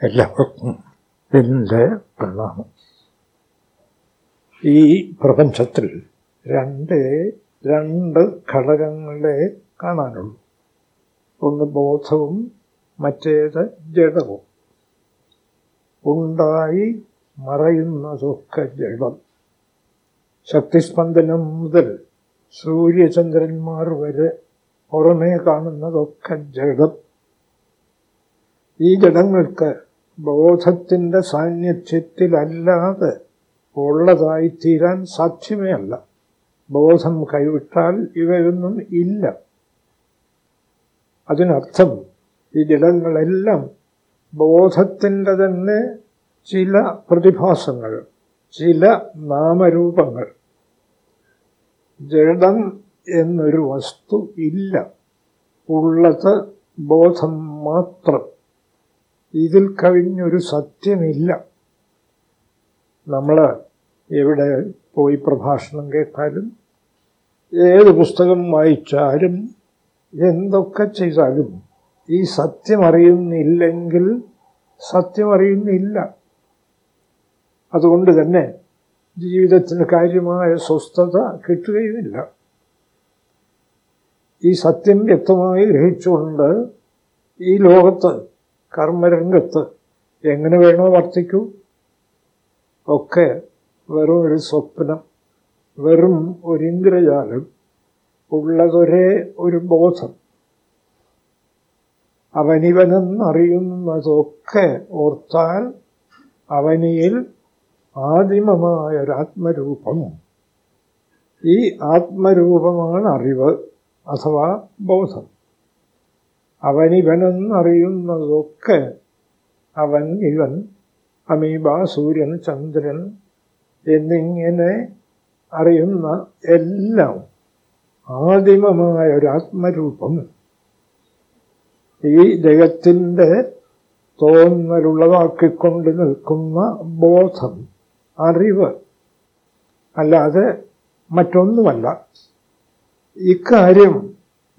എല്ലാവർക്കും എന്റെ പ്രണാമം. ഈ പ്രപഞ്ചത്തിൽ രണ്ട് രണ്ട് ഘടകങ്ങളെ കാണാനുള്ളൂ. ഒന്ന് ബോധവും മറ്റേത് ജഡവും. ഉണ്ടായി മറയുന്നതൊക്കെ ജഡം ശക്തിസ്പന്ദനം മുതൽ സൂര്യചന്ദ്രന്മാർ വരെ പുറമേ കാണുന്നതൊക്കെ ജഡം ഈ ജഡങ്ങൾക്ക് ബോധത്തിന്റെ സാന്നിധ്യത്തിലല്ലാതെ ഉള്ളതായിത്തീരാൻ സാധ്യമേ അല്ല ബോധം കൈവിട്ടാൽ ഇവയൊന്നും ഇല്ല. അതിനർത്ഥം ഈ ജഡങ്ങളെല്ലാം ബോധത്തിന്റെ തന്നെ ചില പ്രതിഭാസങ്ങൾ ചില നാമരൂപങ്ങൾ. ജഡം എന്നൊരു വസ്തു ഇല്ല. ഉള്ളത് ബോധം മാത്രം. ഇതിൽ കവിഞ്ഞൊരു സത്യമില്ല. നമ്മൾ എവിടെ പോയി പ്രഭാഷണം കേട്ടാലും ഏത് പുസ്തകം വായിച്ചാലും എന്തൊക്കെ ചെയ്താലും ഈ സത്യമറിയുന്നില്ലെങ്കിൽ സത്യമറിയുന്നില്ല. അതുകൊണ്ട് തന്നെ ജീവിതത്തിന് കാര്യമായ സ്വസ്ഥത കിട്ടുകയുമില്ല. ഈ സത്യം വ്യക്തമായി ഗ്രഹിച്ചുകൊണ്ട് ഈ ലോകത്ത് കർമ്മരംഗത്ത് എങ്ങനെ വേണോ വർത്തിക്കൂ. ഒക്കെ വെറും ഒരു സ്വപ്നം വെറും ഒരു ഇന്ദ്രജാലം ഉള്ളതൊരേ ഒരു ബോധം. അവനിവനെന്നറിയുന്നതൊക്കെ ഓർത്താൽ അവനിയിൽ ആദിമമായ ഒരാത്മരൂപം ഈ ആത്മരൂപമാണ് അറിവ് അഥവാ ബോധം. അവനിവനെന്നറിയുന്നതൊക്കെ അവൻ ഇവൻ അമീബ സൂര്യൻ ചന്ദ്രൻ എന്നിങ്ങനെ അറിയുന്ന എല്ലാം ആദിമമായ ഒരാത്മരൂപം ഈ ജഗത്തിന്റെ തോന്നലുള്ളതാക്കിക്കൊണ്ട് നിൽക്കുന്ന ബോധം അറിവ് അല്ലാതെ മറ്റൊന്നുമല്ല. ഇക്കാര്യം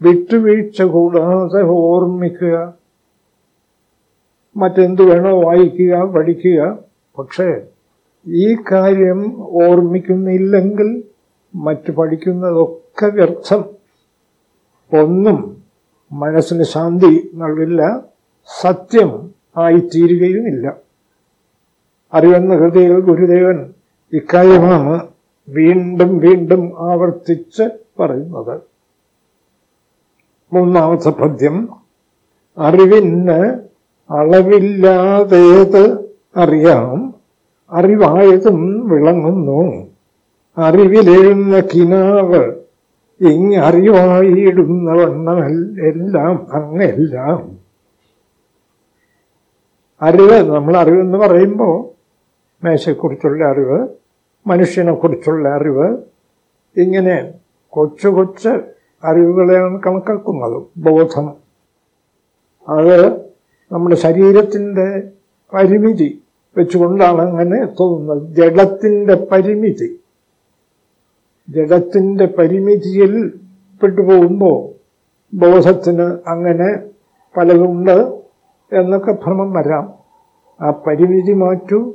വിട്ടുവീഴ്ച കൂടാതെ ഓർമ്മിക്കുക. മറ്റെന്തു വേണോ വായിക്കുക പഠിക്കുക. പക്ഷേ ഈ കാര്യം ഓർമ്മിക്കുന്നില്ലെങ്കിൽ മറ്റു പഠിക്കുന്നതൊക്കെ വ്യർത്ഥം. ഒന്നും മനസ്സിന് ശാന്തി നൽകില്ല സത്യം ആയിത്തീരുകയുമില്ല. അറിവെന്ന ഹൃദയ ഗുരുദേവൻ ഇക്കാര്യമാണ് വീണ്ടും വീണ്ടും ആവർത്തിച്ച് പറയുന്നത്. മൂന്നാമത്തെ പദ്യം. അറിവിന് അളവില്ലാതേത് അറിയാം. അറിവായതും വിളങ്ങുന്നു. അറിവിലെഴുന്ന കിനാവ് ഇങ് അറിവായിടുന്ന വണ്ണമെല്ലാം അങ്ങെല്ലാം. അറിവ് നമ്മൾ അറിവെന്ന് പറയുമ്പോൾ മേശയെക്കുറിച്ചുള്ള അറിവ് മനുഷ്യനെക്കുറിച്ചുള്ള അറിവ് ഇങ്ങനെ കൊച്ചു കൊച്ച് അറിവുകളെയാണ് കണക്കാക്കുന്നത്. ബോധം. അത് നമ്മുടെ ശരീരത്തിന്റെ പരിമിതി വെച്ചുകൊണ്ടാണ് അങ്ങനെ തോന്നുന്നത്. ജഡത്തിന്റെ പരിമിതി. ജഡത്തിന്റെ പരിമിതിയിൽ പെട്ടുപോകുമ്പോൾ ബോധത്തിന് അങ്ങനെ പലതുണ്ട് എന്നൊക്കെ ഭ്രമം വരാം. ആ പരിമിതി മാറ്റൂ.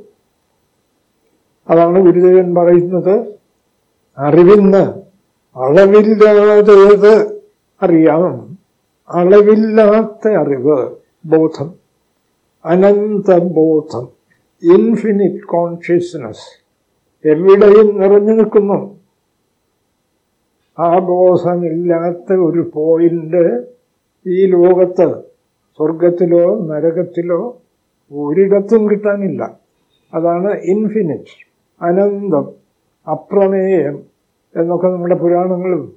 അതാണ് ഗുരുദേവൻ പറയുന്നത്. അറിവിന്ന് അളവില്ലാതേത് അറിയാം. അളവില്ലാത്ത അറിവ് ബോധം. അനന്ത ബോധം ഇൻഫിനിറ്റ് കോൺഷ്യസ്നസ് എവിടെയും നിറഞ്ഞു നിൽക്കുന്നു. ആ ബോധമില്ലാത്ത ഒരു പോയിന്റ് ഈ ലോകത്ത് സ്വർഗത്തിലോ നരകത്തിലോ ഒരിടത്തും കിട്ടാനില്ല. അതാണ് ഇൻഫിനിറ്റ് അനന്തം അപ്രമേയം. എന്നൊക്കെ നമ്മുടെ പുരാണങ്ങളും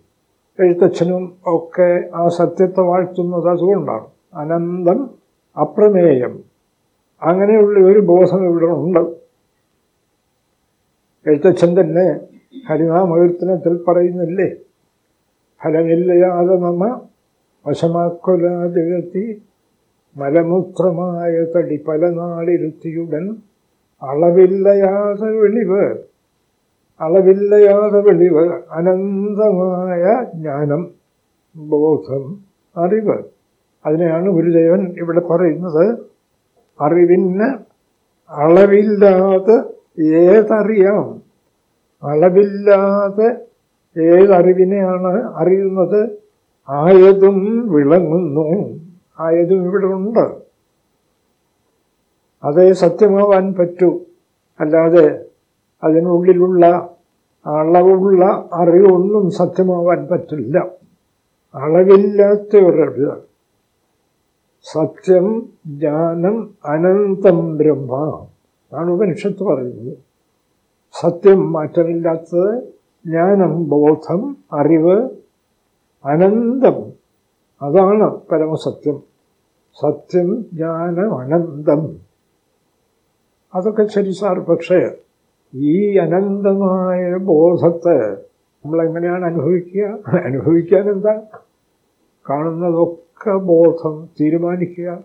എഴുത്തച്ഛനും ഒക്കെ ആ സത്യത്തെ വാഴ്ത്തുന്നത് അതുകൊണ്ടാണ്. അനന്തം അപ്രമേയം. അങ്ങനെയുള്ള ഒരു ബോധം ഇവിടെ ഉണ്ട്. എഴുത്തച്ഛൻ തന്നെ ഹരിനാമകീർത്തനത്തിൽ പറയുന്നില്ലേ? ഫലമില്ലയാതെ നമ്മ വശമാക്കൊലാതിഴത്തി മലമൂത്രമായ തടി പല നാളിരുത്തിയുടൻ അളവില്ലയാതെ വെളിവ് അളവില്ലയാതെ വെളിവ് അനന്തമായ ജ്ഞാനം ബോധം അറിവ്. അതിനെയാണ് ഗുരുദേവൻ ഇവിടെ പറയുന്നത്. അറിവിന് അളവില്ലാതെ ഏതറിയാം? അളവില്ലാതെ ഏതറിവിനെയാണ് അറിയുന്നത്? ആയതും വിളങ്ങുന്നു. ആയതും ഇവിടെ ഉണ്ട്. അതേ സത്യമാവാൻ പറ്റൂ. അല്ലാതെ അതിനുള്ളിലുള്ള അളവുള്ള അറിവൊന്നും സത്യമാവാൻ പറ്റില്ല. അളവില്ലാത്ത ഒരറിവ് സത്യം ജ്ഞാനം അനന്തം ബ്രഹ്മ. ആണ് ഉപനിഷത്ത് പറയുന്നത്. സത്യം മാറ്റമില്ലാത്തത് ജ്ഞാനം ബോധം അറിവ് അനന്തം. അതാണ് പരമസത്യം. സത്യം ജ്ഞാനം അനന്തം. അതൊക്കെ ശരി സാർ പക്ഷേ ഈ അനന്തമായ ബോധത്തെ നമ്മളെങ്ങനെയാണ് അനുഭവിക്കുക? അനുഭവിക്കാൻ എന്താ? കാണുന്നതൊക്കെ ബോധം തീരുമാനിക്കുക.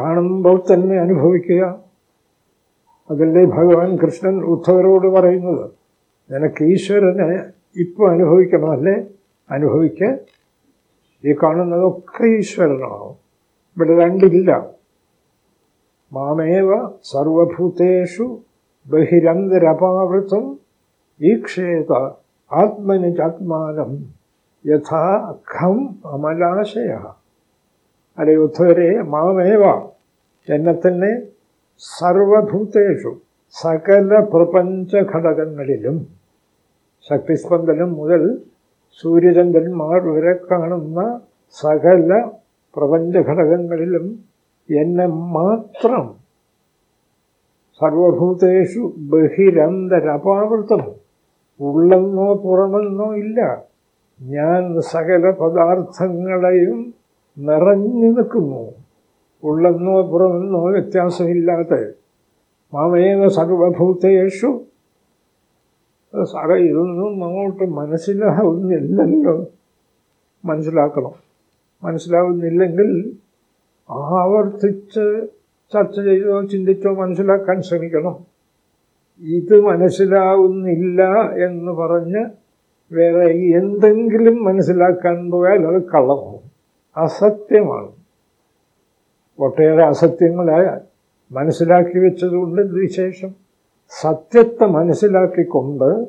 കാണുമ്പോൾ തന്നെ അനുഭവിക്കുക. അതല്ലേ ഭഗവാൻ കൃഷ്ണൻ ഉദ്ധവരോട് പറയുന്നത്? നിനക്ക് ഈശ്വരനെ ഇപ്പോൾ അനുഭവിക്കണമല്ലേ അനുഭവിക്ക ഈ കാണുന്നതൊക്കെ ഈശ്വരനാണ്. ഇവിടെ രണ്ടില്ല. മാമേവ സർവഭൂതേഷു ബഹിരന്തരപാവൃതം ഈക്ഷേത ആത്മനിജാത്മാനം യഥാ ഖം അമലാശയ. അല്ലെ ഉദ്ധവരെ മാമേവ എന്നെ തന്നെ സർവഭൂതേഷു സകല പ്രപഞ്ച ഘടകങ്ങളിലും ശക്തിസ്പന്ദനം മുതൽ സൂര്യചന്ദ്രന്മാർ വരെ കാണുന്ന സകല പ്രപഞ്ചഘടകങ്ങളിലും എന്നെ മാത്രം സർവഭൂതേഷു ബഹിരന്തരപാവൃത്തം ഉള്ളെന്നോ പുറമെന്നോ ഇല്ല. ഞാൻ സകല പദാർത്ഥങ്ങളെയും നിറഞ്ഞു നിൽക്കുന്നു. ഉള്ളെന്നോ പുറമെന്നോ വ്യത്യാസമില്ലാതെ മാമേന സർവഭൂതേഷു. സാറേ ഇതൊന്നും അങ്ങോട്ട് മനസ്സിലാവുന്നില്ലല്ലോ. മനസ്സിലാക്കണം. മനസ്സിലാവുന്നില്ലെങ്കിൽ ആവർത്തിച്ച് ചർച്ച ചെയ്തോ ചിന്തിച്ചോ മനസ്സിലാക്കാൻ ശ്രമിക്കണം. ഇത് മനസ്സിലാവുന്നില്ല എന്ന് പറഞ്ഞ് വേറെ എന്തെങ്കിലും മനസ്സിലാക്കാൻ പോയാൽ അത് കള്ളമാണ് അസത്യമാണ്. ഒട്ടേറെ അസത്യങ്ങളായ മനസ്സിലാക്കി വെച്ചതുകൊണ്ട് വിശേഷം? സത്യത്തെ മനസ്സിലാക്കിക്കൊണ്ട്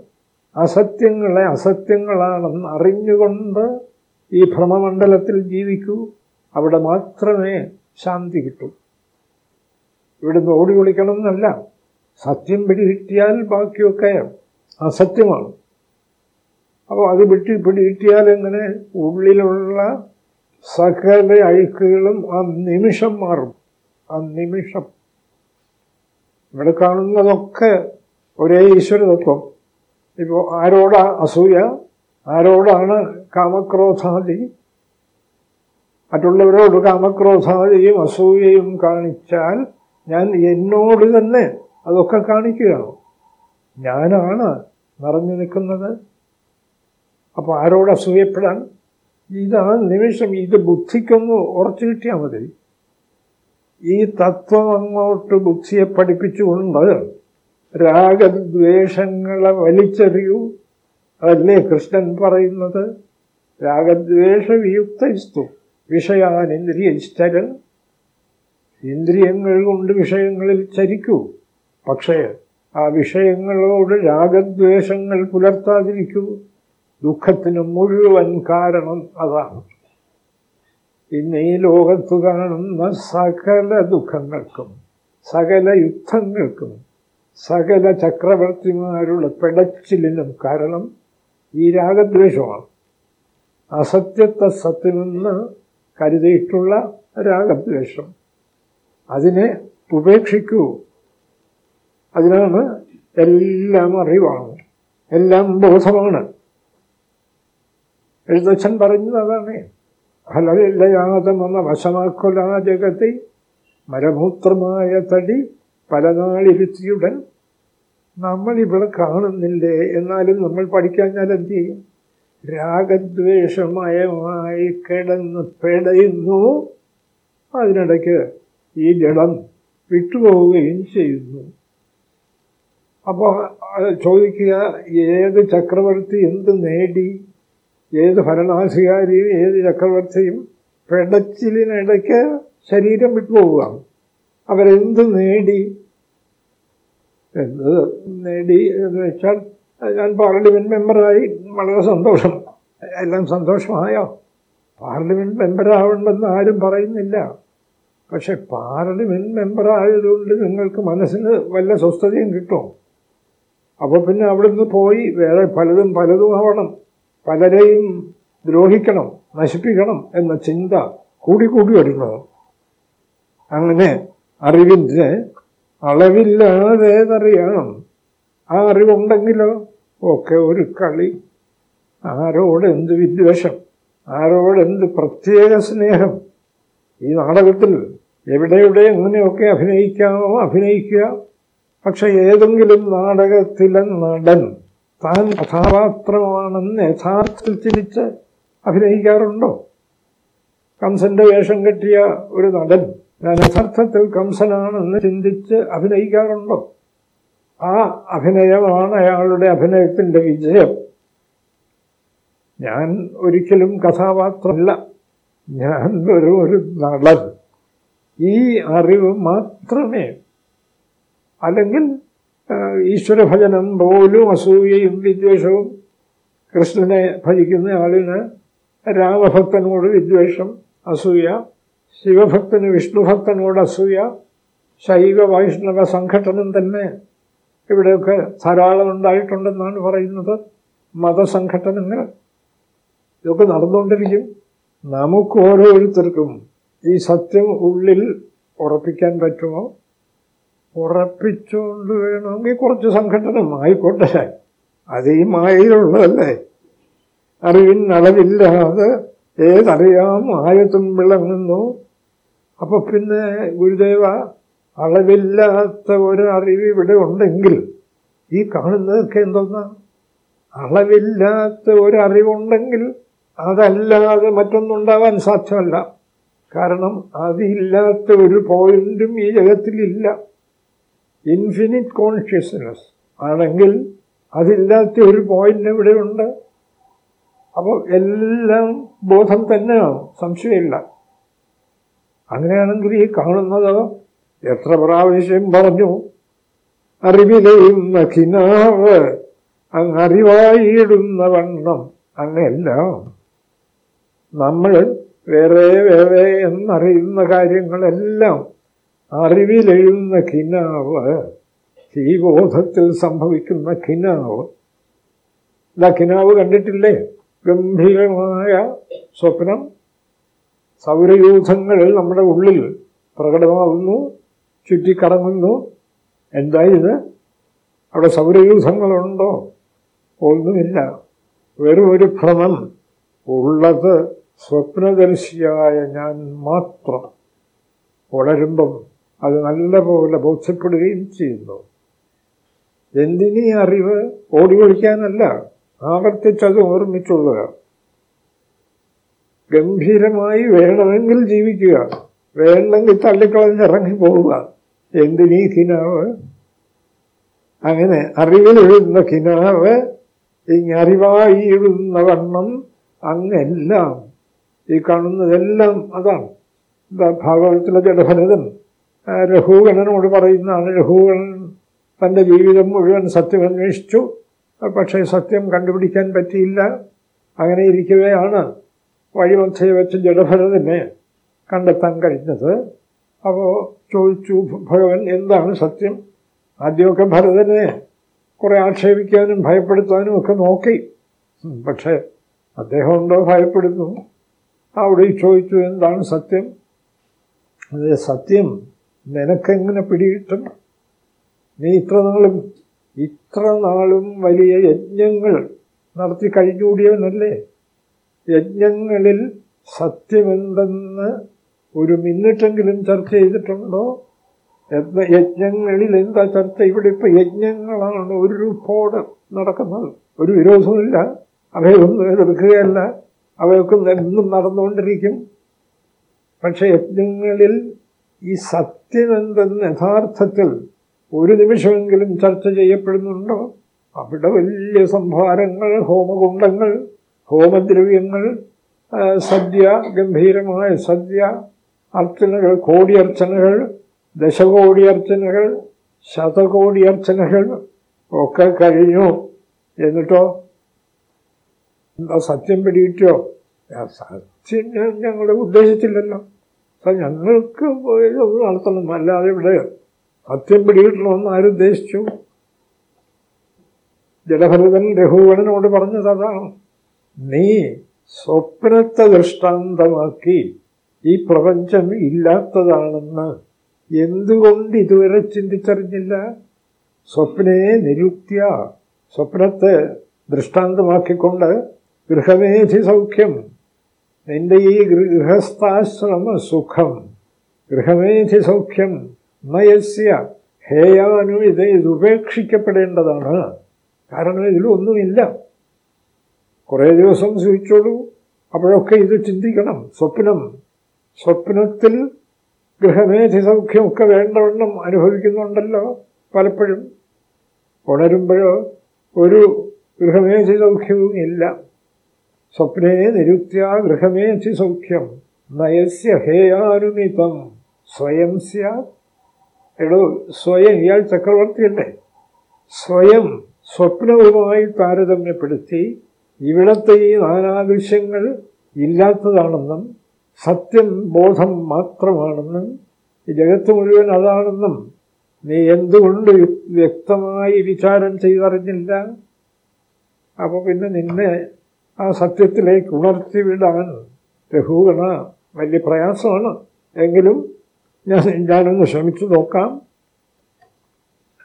അസത്യങ്ങളെ അസത്യങ്ങളാണെന്ന് അറിഞ്ഞുകൊണ്ട് ഈ ഭ്രമമണ്ഡലത്തിൽ ജീവിക്കൂ. അവിടെ മാത്രമേ ശാന്തി കിട്ടൂ. ഇവിടുന്ന് ഓടി ഒളിക്കണം എന്നല്ല സത്യം പിടികിട്ടിയാൽ ബാക്കിയൊക്കെ അസത്യമാണ്. അപ്പോൾ അത് വിട്ടി പിടികിട്ടിയാൽ എങ്ങനെ? ഉള്ളിലുള്ള സകല അഴുക്കുകളും ആ നിമിഷം മാറും. ആ നിമിഷം. ഇവിടെ കാണുന്നതൊക്കെ ഒരേ ഈശ്വരതത്വം. ഇപ്പോൾ ആരോടാ അസൂയ? ആരോടാണ് കാമക്രോധാദി? മറ്റുള്ളവരോട് കാമക്രോധാദിയും അസൂയയും കാണിച്ചാൽ ഞാൻ എന്നോട് തന്നെ അതൊക്കെ കാണിക്കുകയാണ്. ഞാനാണ് നിറഞ്ഞു നിൽക്കുന്നത്. അപ്പോൾ ആരോട് അസൂയപ്പെടാൻ? ഇതാ നിമിഷം ഇത് ബുദ്ധിക്കൊന്ന് ഉറച്ചു കിട്ടിയാൽ മതി. ഈ തത്വം അങ്ങോട്ട് ബുദ്ധിയെ പഠിപ്പിച്ചുകൊണ്ട് രാഗദ്വേഷങ്ങളെ വലിച്ചെറിയൂ. അതല്ലേ കൃഷ്ണൻ പറയുന്നത്? രാഗദ്വേഷ വിയുക്തസ്തു. വിഷയാനിന്ദ്രിയശ്ചരൻ. ഇന്ദ്രിയങ്ങൾ കൊണ്ട് വിഷയങ്ങളിൽ ചരിക്കൂ. പക്ഷേ ആ വിഷയങ്ങളോട് രാഗദ്വേഷങ്ങൾ പുലർത്താതിരിക്കൂ. ദുഃഖത്തിന് മുഴുവൻ കാരണം അതാണ്. ഇന്ന് ഈ ലോകത്ത് കാണുന്ന സകല ദുഃഖങ്ങൾക്കും സകല യുദ്ധങ്ങൾക്കും സകല ചക്രവർത്തിമാരുടെ പിടച്ചിലിനും കാരണം ഈ രാഗദ്വേഷമാണ്. അസത്യത്തെ സത്യമെന്ന് കരുതിയിട്ടുള്ള രാഗദ്വേഷം. അതിനെ ഉപേക്ഷിക്കൂ. അതിനാണ് എല്ലാം അറിവാണ്. എല്ലാം ബോധമാണ്. എഴുത്തച്ഛൻ പറഞ്ഞത് അതാണ്. ഫലമില്ലയാതെ മമ വശമാക്കൊല ജഗത്തെ മരമൂത്രമായ തടി പല നാളിരുത്തിയുടൻ നമ്മളിവിടെ കാണുന്നില്ലേ? എന്നാലും നമ്മൾ പഠിക്കാൻ ഞാൻ എന്ത് ചെയ്യും? രാഗദ്വേഷമയമായി കിടന്ന് പെടയുന്നു. അതിനിടയ്ക്ക് ഈ ജഡം വിട്ടുപോവുകയും ചെയ്യുന്നു. അപ്പോൾ ചോദിക്കുക ഏത് ചക്രവർത്തി എന്ത് നേടി? ഏത് ഭരണാധികാരിയും ഏത് ചക്രവർത്തിയും പെടച്ചിലിനിടയ്ക്ക് ശരീരം വിട്ടുപോവുക അവരെന്ത് നേടി? എന്ത് നേടി എന്ന് വെച്ചാൽ ഞാൻ പാർലമെന്റ് മെമ്പറായി വളരെ സന്തോഷം. എല്ലാം സന്തോഷമായോ? പാർലമെന്റ് മെമ്പറാവണമെന്ന് ആരും പറയുന്നില്ല. പക്ഷെ പാർലമെന്റ് മെമ്പറായതുകൊണ്ട് നിങ്ങൾക്ക് മനസ്സിന് വല്ല സ്വസ്ഥതയും കിട്ടും. അപ്പോൾ പിന്നെ അവിടുന്ന് പോയി വേറെ പലതും പലതും ആവണം പലരെയും ദ്രോഹിക്കണം നശിപ്പിക്കണം എന്ന ചിന്ത കൂടിക്കൂടി വരുന്നു. അങ്ങനെ അറിവിന്റെ അളവില്ലാതേതറിയണം. ആ അറിവുണ്ടെങ്കിലോ? ഒക്കെ ഒരു കളി. ആരോടെന്ത് വിദ്വേഷം? ആരോടെന്ത് പ്രത്യേക സ്നേഹം? ഈ നാടകത്തിൽ എവിടെയുടെ എങ്ങനെയൊക്കെ അഭിനയിക്കാമോ അഭിനയിക്കുക. പക്ഷെ ഏതെങ്കിലും നാടകത്തിലെ നടൻ താൻ കഥാപാത്രമാണെന്ന് യഥാർത്ഥത്തിൽ ചിരിച്ച് അഭിനയിക്കാറുണ്ടോ? കംസന്റെ വേഷം കെട്ടിയ ഒരു നടൻ ഞാൻ യഥാർത്ഥത്തിൽ കംസനാണെന്ന് ചിന്തിച്ച് അഭിനയിക്കാറുണ്ടോ? ആ അഭിനയമാണ് അയാളുടെ അഭിനയത്തിന്റെ വിജയം. ഞാൻ ഒരിക്കലും കഥാപാത്രമല്ല. ഞാൻ ഒരു ഒരു നടൻ ഈ അറിവ് മാത്രമേ അല്ലെങ്കിൽ ഈശ്വരഭജനം പോലും അസൂയയും വിദ്വേഷവും കൃഷ്ണനെ ഭജിക്കുന്ന ആളിന് രാമഭക്തനോട് വിദ്വേഷം അസൂയ ശിവഭക്തന് വിഷ്ണുഭക്തനോട് അസൂയ ശൈവ വൈഷ്ണവ സംഘടനം തന്നെ ഇവിടെയൊക്കെ ധാരാളം ഉണ്ടായിട്ടുണ്ടെന്നാണ് പറയുന്നത്. മതസംഘടനങ്ങൾ ഇതൊക്കെ നടന്നുകൊണ്ടിരിക്കും. നമുക്ക് ഓരോരുത്തർക്കും ഈ സത്യം ഉള്ളിൽ ഉറപ്പിക്കാൻ പറ്റുമോ? ഉറപ്പിച്ചുകൊണ്ട് വേണമെങ്കിൽ കുറച്ച് സംഘടനം ആയിക്കോട്ടെ. അത് ഈ മായയിലുള്ളതല്ലേ അറിവിൻ അളവില്ലാതെ ഏതറിയാം ആയത്തും വിളങ്ങുന്നു. അപ്പൊ പിന്നെ ഗുരുദേവ അളവില്ലാത്ത ഒരു അറിവ് ഇവിടെ ഉണ്ടെങ്കിൽ ഈ കാണുന്നതൊക്കെ എന്തോന്നാ? അളവില്ലാത്ത ഒരു അറിവുണ്ടെങ്കിൽ അതല്ലാതെ മറ്റൊന്നുണ്ടാവാൻ സാധ്യമല്ല. കാരണം അതില്ലാത്ത ഒരു പോയിന്റും ഈ ജഗത്തിലില്ല. ഇൻഫിനിറ്റ് കോൺഷ്യസ്നസ് ആണെങ്കിൽ അതില്ലാത്ത ഒരു പോയിന്റ് എവിടെയുണ്ട്? അപ്പോൾ എല്ലാം ബോധം തന്നെയാണ്. സംശയമില്ല. അങ്ങനെയാണെങ്കിൽ ഈ കാണുന്നത് എത്ര പ്രാവശ്യം പറഞ്ഞു? അറിവിലെയും നഖിനാവ് അങ്ങറിവായിടുന്ന വണ്ണം അങ്ങെല്ലാം നമ്മൾ വേറെ വേറെ എന്നറിയുന്ന കാര്യങ്ങളെല്ലാം അറിവിലെഴുന്ന കിനാവ് ഈ ബോധത്തിൽ സംഭവിക്കുന്ന കിനാവ്. ഇതാ കിനാവ് കണ്ടിട്ടില്ലേ? ഗംഭീരമായ സ്വപ്നം. സൗരയൂഥങ്ങൾ നമ്മുടെ ഉള്ളിൽ പ്രകടമാകുന്നു ചുറ്റിക്കറങ്ങുന്നു. എന്താ ഇത്? അവിടെ സൗരയൂഥങ്ങളുണ്ടോ? ഒന്നുമില്ല. വെറും ഒരു ഭ്രമം ഉള്ളത് സ്വപ്നദർശിയായ ഞാൻ മാത്രം വളരുമ്പം അത് നല്ലപോലെ ബോധ്യപ്പെടുകയും ചെയ്യുന്നു. എന്തിനീ അറിവ് ഓടി ഒളിക്കാനല്ല ആവർത്തിച്ചത് ഓർമ്മിച്ചുള്ളത് ഗംഭീരമായി വേണമെങ്കിൽ ജീവിക്കുക. വേണമെങ്കിൽ തള്ളിക്കളഞ്ഞിറങ്ങി പോവുക എന്തിനീ കിനാവ് അങ്ങനെ അറിവിൽ എഴുതുന്ന കിനാവ് ഇങ്ങറിവായി എഴുതുന്ന വണ്ണം അങ്ങെല്ലാം ഈ കാണുന്നതെല്ലാം അതാണ്. ഭാഗവതത്തിലെ ജഡഭരതൻ രഘുഗണനോട് പറയുന്നതാണ് രഘുഗണൻ തന്റെ ജീവിതം മുഴുവൻ സത്യം അന്വേഷിച്ചു. പക്ഷേ സത്യം കണ്ടുപിടിക്കാൻ പറ്റിയില്ല. അങ്ങനെ ഇരിക്കുകയാണ് വഴിമധ്യയെ വെച്ച് ജഡഭരതനെ കണ്ടെത്താൻ കഴിഞ്ഞത്. അപ്പോൾ ചോദിച്ചു ഭഗവൻ എന്താണ് സത്യം? ആദ്യമൊക്കെ ഭരതനെ കുറേ ആക്ഷേപിക്കാനും ഭയപ്പെടുത്താനും ഒക്കെ നോക്കി. പക്ഷേ അദ്ദേഹം ഉണ്ടോ ഭയപ്പെടുന്നു. അവിടെ ചോദിച്ചു എന്താണ് സത്യം? അതെ സത്യം നിനക്കെങ്ങനെ പിടികിട്ടും? നീ ഇത്ര നാളും ഇത്ര നാളും വലിയ യജ്ഞങ്ങൾ നടത്തി കഴിഞ്ഞുകൂടിയവനല്ലേ? യജ്ഞങ്ങളിൽ സത്യമെന്തെന്ന് ഒരു മിന്നിട്ടെങ്കിലും ചർച്ച ചെയ്തിട്ടുണ്ടോ? യജ്ഞങ്ങളിൽ എന്താ ചർച്ച? ഇവിടെ ഇപ്പോൾ യജ്ഞങ്ങളാണ് ഒരു പോട് നടക്കുന്നത്. ഒരു വിരോധമില്ല അവയൊന്നും എതിർക്കുകയല്ല അവയൊക്കെ എന്നും നടന്നുകൊണ്ടിരിക്കും. പക്ഷേ യജ്ഞങ്ങളിൽ ഈ സത്യമെന്തെന്ന് യഥാർത്ഥത്തിൽ ഒരു നിമിഷമെങ്കിലും ചർച്ച ചെയ്യപ്പെടുന്നുണ്ടോ? അവിടെ വലിയ സംഭാരങ്ങൾ ഹോമകുണ്ടങ്ങൾ ഹോമദ്രവ്യങ്ങൾ സദ്യ ഗംഭീരമായ സദ്യ അർച്ചനകൾ കോടിയർച്ചനകൾ ദശകോടി അർച്ചനകൾ ശതകോടി അർച്ചനകൾ ഒക്കെ കഴിഞ്ഞു. എന്നിട്ടോ എന്താ സത്യം പിടിയിട്ടോ സത്യം ഞങ്ങൾ ഉദ്ദേശിച്ചില്ലല്ലോ. ഞങ്ങൾക്ക് നടത്തണം അല്ലാതെ ഇവിടെ സത്യം പിടിയിട്ടണമെന്ന് ആരും ഉദ്ദേശിച്ചു? ജലഭരതൻ രഘുവണനോട് പറഞ്ഞത് അതാണ്. നീ സ്വപ്നത്തെ ദൃഷ്ടാന്തമാക്കി ഈ പ്രപഞ്ചം ഇല്ലാത്തതാണെന്ന് എന്തുകൊണ്ട് ഇതുവരെ ചിന്തിച്ചറിഞ്ഞില്ല? സ്വപ്നയെ നിരുക്തിയ സ്വപ്നത്തെ ദൃഷ്ടാന്തമാക്കിക്കൊണ്ട് ഗൃഹമേധി സൗഖ്യം. നിന്റെ ഈ ഗൃഹസ്ഥാശ്രമ സുഖം. ഗൃഹമേധി സൗഖ്യം. നയസ്യ ഹേയാനു ഇത് ഇത് ഉപേക്ഷിക്കപ്പെടേണ്ടതാണ് കാരണം ഇതിലൊന്നുമില്ല. കുറേ ദിവസം സൂചിച്ചോളൂ അപ്പോഴൊക്കെ ഇത് ചിന്തിക്കണം. സ്വപ്നം. സ്വപ്നത്തിൽ ഗൃഹമേധി സൗഖ്യമൊക്കെ വേണ്ടവണ്ണം അനുഭവിക്കുന്നുണ്ടല്ലോ പലപ്പോഴും. ഉണരുമ്പോഴോ ഒരു ഗൃഹമേധി സൗഖ്യവും ഇല്ല. സ്വപ്നേ നിരുക്ത്യ ഗൃഹമേധി സൗഖ്യം. നയസ്യ ഹേയാനുമിതം സ്വയം സ്യാത്. സ്വയം ഇയാൾ ചക്രവർത്തിയല്ലേ? സ്വയം സ്വപ്നവുമായി താരതമ്യപ്പെടുത്തി ഇവിടത്തെ ഈ നാനാദൃശ്യങ്ങൾ ഇല്ലാത്തതാണെന്നും സത്യം ബോധം മാത്രമാണെന്നും ജഗത്ത് മുഴുവൻ അതാണെന്നും നീ എന്തുകൊണ്ട് വ്യക്തമായി വിചാരം ചെയ്തറിഞ്ഞില്ല? അപ്പോൾ പിന്നെ നിന്നെ ആ സത്യത്തിലേക്ക് ഉണർത്തിവിടാൻ രഘുഗണ വലിയ പ്രയാസമാണ്. എങ്കിലും ഞാൻ ഞാനൊന്ന് ശ്രമിച്ചു നോക്കാം.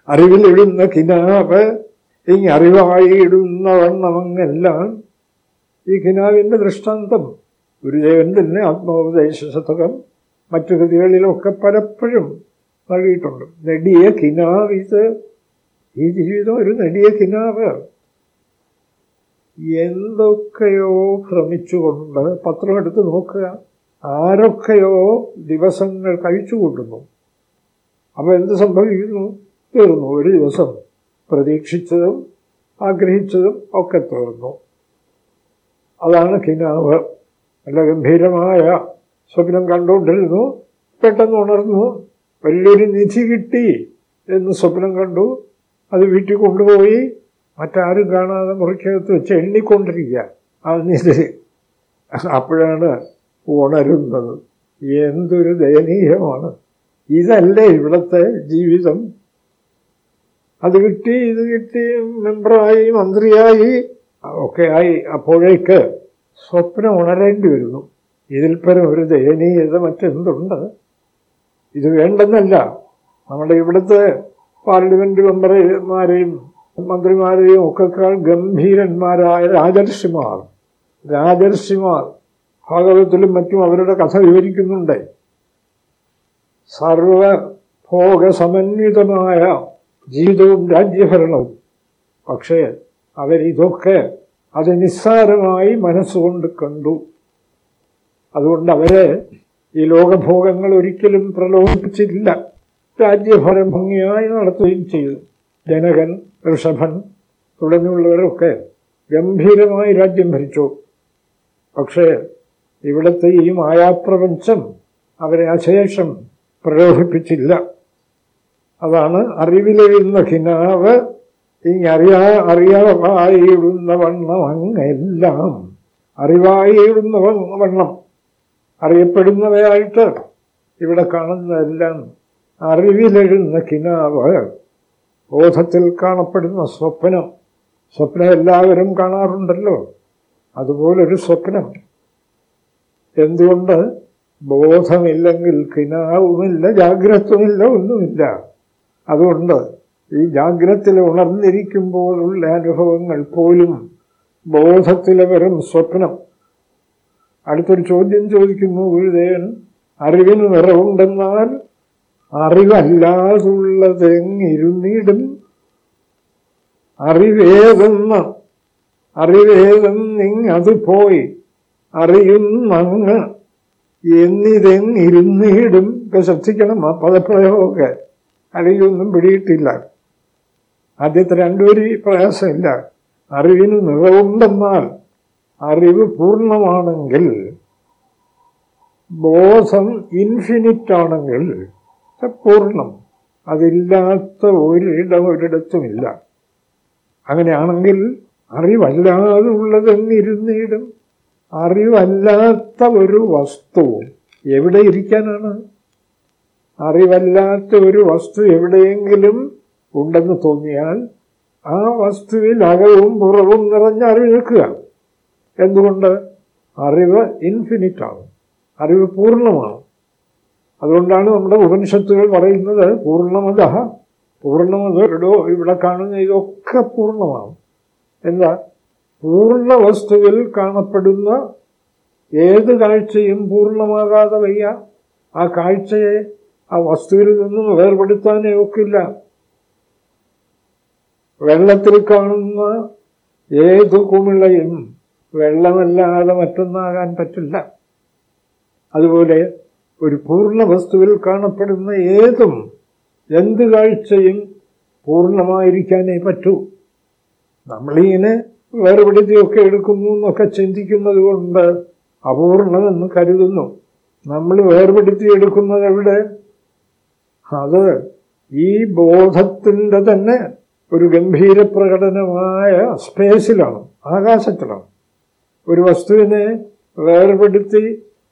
അറിവിലിടുന്ന കിനാവ് ഈ അറിവായി ഇടുന്ന വണ്ണമങ്ങെല്ലാം ഈ കിനാവിന്റെ ദൃഷ്ടാന്തം ഗുരുദേവൻ തന്നെ ആത്മോപദേശ ശതകം മറ്റു കൃതികളിലൊക്കെ പലപ്പോഴും നൽകിയിട്ടുണ്ട്. നെടിയ കിനാവ് ഇത്. ഈ ജീവിതം ഒരു നെടിയ കിനാവ്. എന്തൊക്കെയോ ഭ്രമിച്ചുകൊണ്ട് പത്രം എടുത്ത് നോക്കുക. ആരൊക്കെയോ ദിവസങ്ങൾ കഴിച്ചു കൂട്ടുന്നു അപ്പോൾ എന്ത് സംഭവിക്കുന്നു? തീർന്നു. ഒരു ദിവസം പ്രതീക്ഷിച്ചതും ആഗ്രഹിച്ചതും ഒക്കെ തീർന്നു. അതാണ് കിനാവ്. നല്ല ഗംഭീരമായ സ്വപ്നം കണ്ടുകൊണ്ടിരുന്നു. പെട്ടെന്ന് ഉണർന്നു. വലിയൊരു നിധി കിട്ടി എന്ന് സ്വപ്നം കണ്ടു. അത് വീട്ടിൽ കൊണ്ടുപോയി. മറ്റാരും കാണാതെ മുറിക്കകത്ത് വെച്ച് എണ്ണിക്കൊണ്ടിരിക്കുക. നിധി അപ്പോഴാണ് ഉണരുന്നത്. എന്തൊരു ദയനീയമാണ്. ഇതല്ലേ ഇവിടുത്തെ ജീവിതം? അത് കിട്ടി ഇത് കിട്ടി മെമ്പറായി മന്ത്രിയായി. ഒക്കെ ആയി. അപ്പോഴേക്ക് സ്വപ്നം ഉണരേണ്ടി വരുന്നു. ഇതിൽ പരം ഒരു ദയനീയത മറ്റെന്തുണ്ട്? ഇത് വേണ്ടെന്നല്ല. നമ്മുടെ ഇവിടുത്തെ പാർലമെന്റ് മെമ്പർമാരെയും മന്ത്രിമാരെയും ഒക്കെക്കാൾ ഗംഭീരന്മാരായ രാജർഷിമാർ. രാജർഷിമാർ. ഭാഗവതത്തിലും മറ്റും അവരുടെ കഥ വിവരിക്കുന്നുണ്ട്. സർവഭോഗസമന്വിതമായ ജീവിതവും രാജ്യഭരണവും. പക്ഷേ അവരിതൊക്കെ അത് നിസ്സാരമായി മനസ്സുകൊണ്ട് കണ്ടു. അതുകൊണ്ട് അവരെ ഈ ലോകഭോഗങ്ങൾ ഒരിക്കലും പ്രലോഭിപ്പിച്ചില്ല രാജ്യഭരം ഭംഗിയായി നടത്തുകയും ചെയ്തു. ജനകൻ ഋഷഭൻ തുടങ്ങിയുള്ളവരൊക്കെ ഗംഭീരമായി രാജ്യം ഭരിച്ചു. പക്ഷേ ഇവിടുത്തെ ഈ മായാപ്രപഞ്ചം അവരെ അശേഷം പ്രലോഭിപ്പിച്ചില്ല. അതാണ് അറിവിലെഴുന്ന കിനാവ് ഈ അറിയാ അറിയാവായിടുന്ന വണ്ണം അങ്ങെല്ലാം. അറിവായിടുന്ന വണ്ണം. അറിയപ്പെടുന്നവയായിട്ട് ഇവിടെ കാണുന്നതെല്ലാം അറിവിലെഴുന്ന കിനാവ് ബോധത്തിൽ കാണപ്പെടുന്ന സ്വപ്നം. സ്വപ്നം എല്ലാവരും കാണാറുണ്ടല്ലോ. അതുപോലൊരു സ്വപ്നം. എന്തുകൊണ്ട്? ബോധമില്ലെങ്കിൽ കിനാവുമില്ല ജാഗ്രത്വമില്ല ഒന്നുമില്ല. അതുകൊണ്ട് ഈ ജാഗ്രത്തിൽ ഉണർന്നിരിക്കുമ്പോഴുള്ള അനുഭവങ്ങൾ പോലും ബോധത്തിലെ വെറും സ്വപ്നം. അടുത്തൊരു ചോദ്യം ചോദിക്കുന്നു ഗുരുദേവൻ അറിവിന് നിറവുണ്ടെന്നാൽ അറിവല്ലാതുള്ളതെങ്ങിരുന്നിടും. അറിവേതെന്ന് അറിവേതെന്നിങ് അത് പോയി അറിയുന്നങ്ങ് എന്നിതെങ്ങിരുന്നിടും. ഇപ്പൊ ശ്രദ്ധിക്കണം ആ പദപ്രയോഗമൊക്കെ അറിയൊന്നും പിടിയിട്ടില്ല. ആദ്യത്തെ രണ്ടുപേരും ഈ പ്രയാസമില്ല. അറിവിന് നിറവുണ്ടെന്നാൽ അറിവ് പൂർണമാണെങ്കിൽ ബോധം ഇൻഫിനിറ്റ് ആണെങ്കിൽ പൂർണം. അതില്ലാത്ത ഒരിടം ഒരിടത്തുമില്ല. അങ്ങനെയാണെങ്കിൽ അറിവല്ലാതെ ഉള്ളതെന്നിരുന്നിടും അറിവല്ലാത്ത ഒരു വസ്തു എവിടെ ഇരിക്കാനാണ്? അറിവല്ലാത്ത ഒരു വസ്തു എവിടെയെങ്കിലും ഉണ്ടെന്ന് തോന്നിയാൽ ആ വസ്തുവിൽ അകവും പുറവും നിറഞ്ഞ അറിവ് നിൽക്കുക എന്തുകൊണ്ട്? അറിവ് ഇൻഫിനിറ്റ് ആണ്. അറിവ് പൂർണമാണ്. അതുകൊണ്ടാണ് നമ്മുടെ ഉപനിഷത്തുകൾ പറയുന്നത് പൂർണമത പൂർണമതോ ഇവിടെ കാണുന്ന ഇതൊക്കെ പൂർണമാണ് എന്താ? പൂർണ വസ്തുവിൽ കാണപ്പെടുന്ന ഏത് കാഴ്ചയും പൂർണമാകാതെ വയ്യ. ആ കാഴ്ചയെ ആ വസ്തുവിൽ നിന്നും വേർപെടുത്താനേ ഒക്കില്ല. വെള്ളത്തിൽ കാണുന്ന ഏതു കുമിളയും വെള്ളമല്ലാതെ മറ്റൊന്നാകാൻ പറ്റില്ല. അതുപോലെ ഒരു പൂർണ വസ്തുവിൽ കാണപ്പെടുന്ന ഏതും എന്ത് കാഴ്ചയും പൂർണമായിരിക്കാനേ പറ്റൂ. നമ്മളിങ്ങനെ വേർപെടുത്തിയൊക്കെ എടുക്കുന്നു എന്നൊക്കെ ചിന്തിക്കുന്നത് കൊണ്ട് അപൂർണമെന്ന് കരുതുന്നു. നമ്മൾ വേർപെടുത്തി എടുക്കുന്നത് എവിടെ? അത് ഈ ബോധത്തിന്റെ തന്നെ ഒരു ഗംഭീര പ്രകടനമായ സ്പേസിലാണ് ആകാശത്തിലാണ്. ഒരു വസ്തുവിനെ വേർപെടുത്തി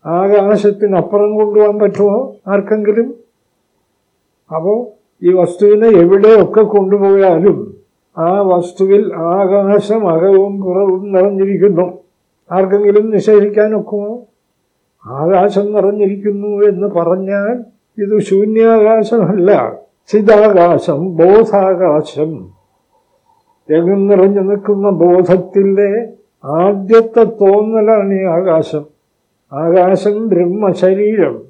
ആകാശത്തിനപ്പുറം കൊണ്ടുപോകാൻ പറ്റുമോ ആർക്കെങ്കിലും? അപ്പോൾ ഈ വസ്തുവിനെ എവിടെയൊക്കെ കൊണ്ടുപോയാലും ആ വസ്തുവിൽ ആകാശം അകവും പുറവും നിറഞ്ഞിരിക്കുന്നു. ആർക്കെങ്കിലും നിഷേധിക്കാനൊക്കുമോ? ആകാശം നിറഞ്ഞിരിക്കുന്നു എന്ന് പറഞ്ഞാൽ ഇത് ശൂന്യാകാശമല്ല ചിതാകാശം ബോധാകാശം. എങ്ങും നിറഞ്ഞു നിൽക്കുന്ന ബോധത്തിന്റെ ആദ്യത്തെ തോന്നലാണ് ഈ ആകാശം. ആകാശം ബ്രഹ്മശരീരം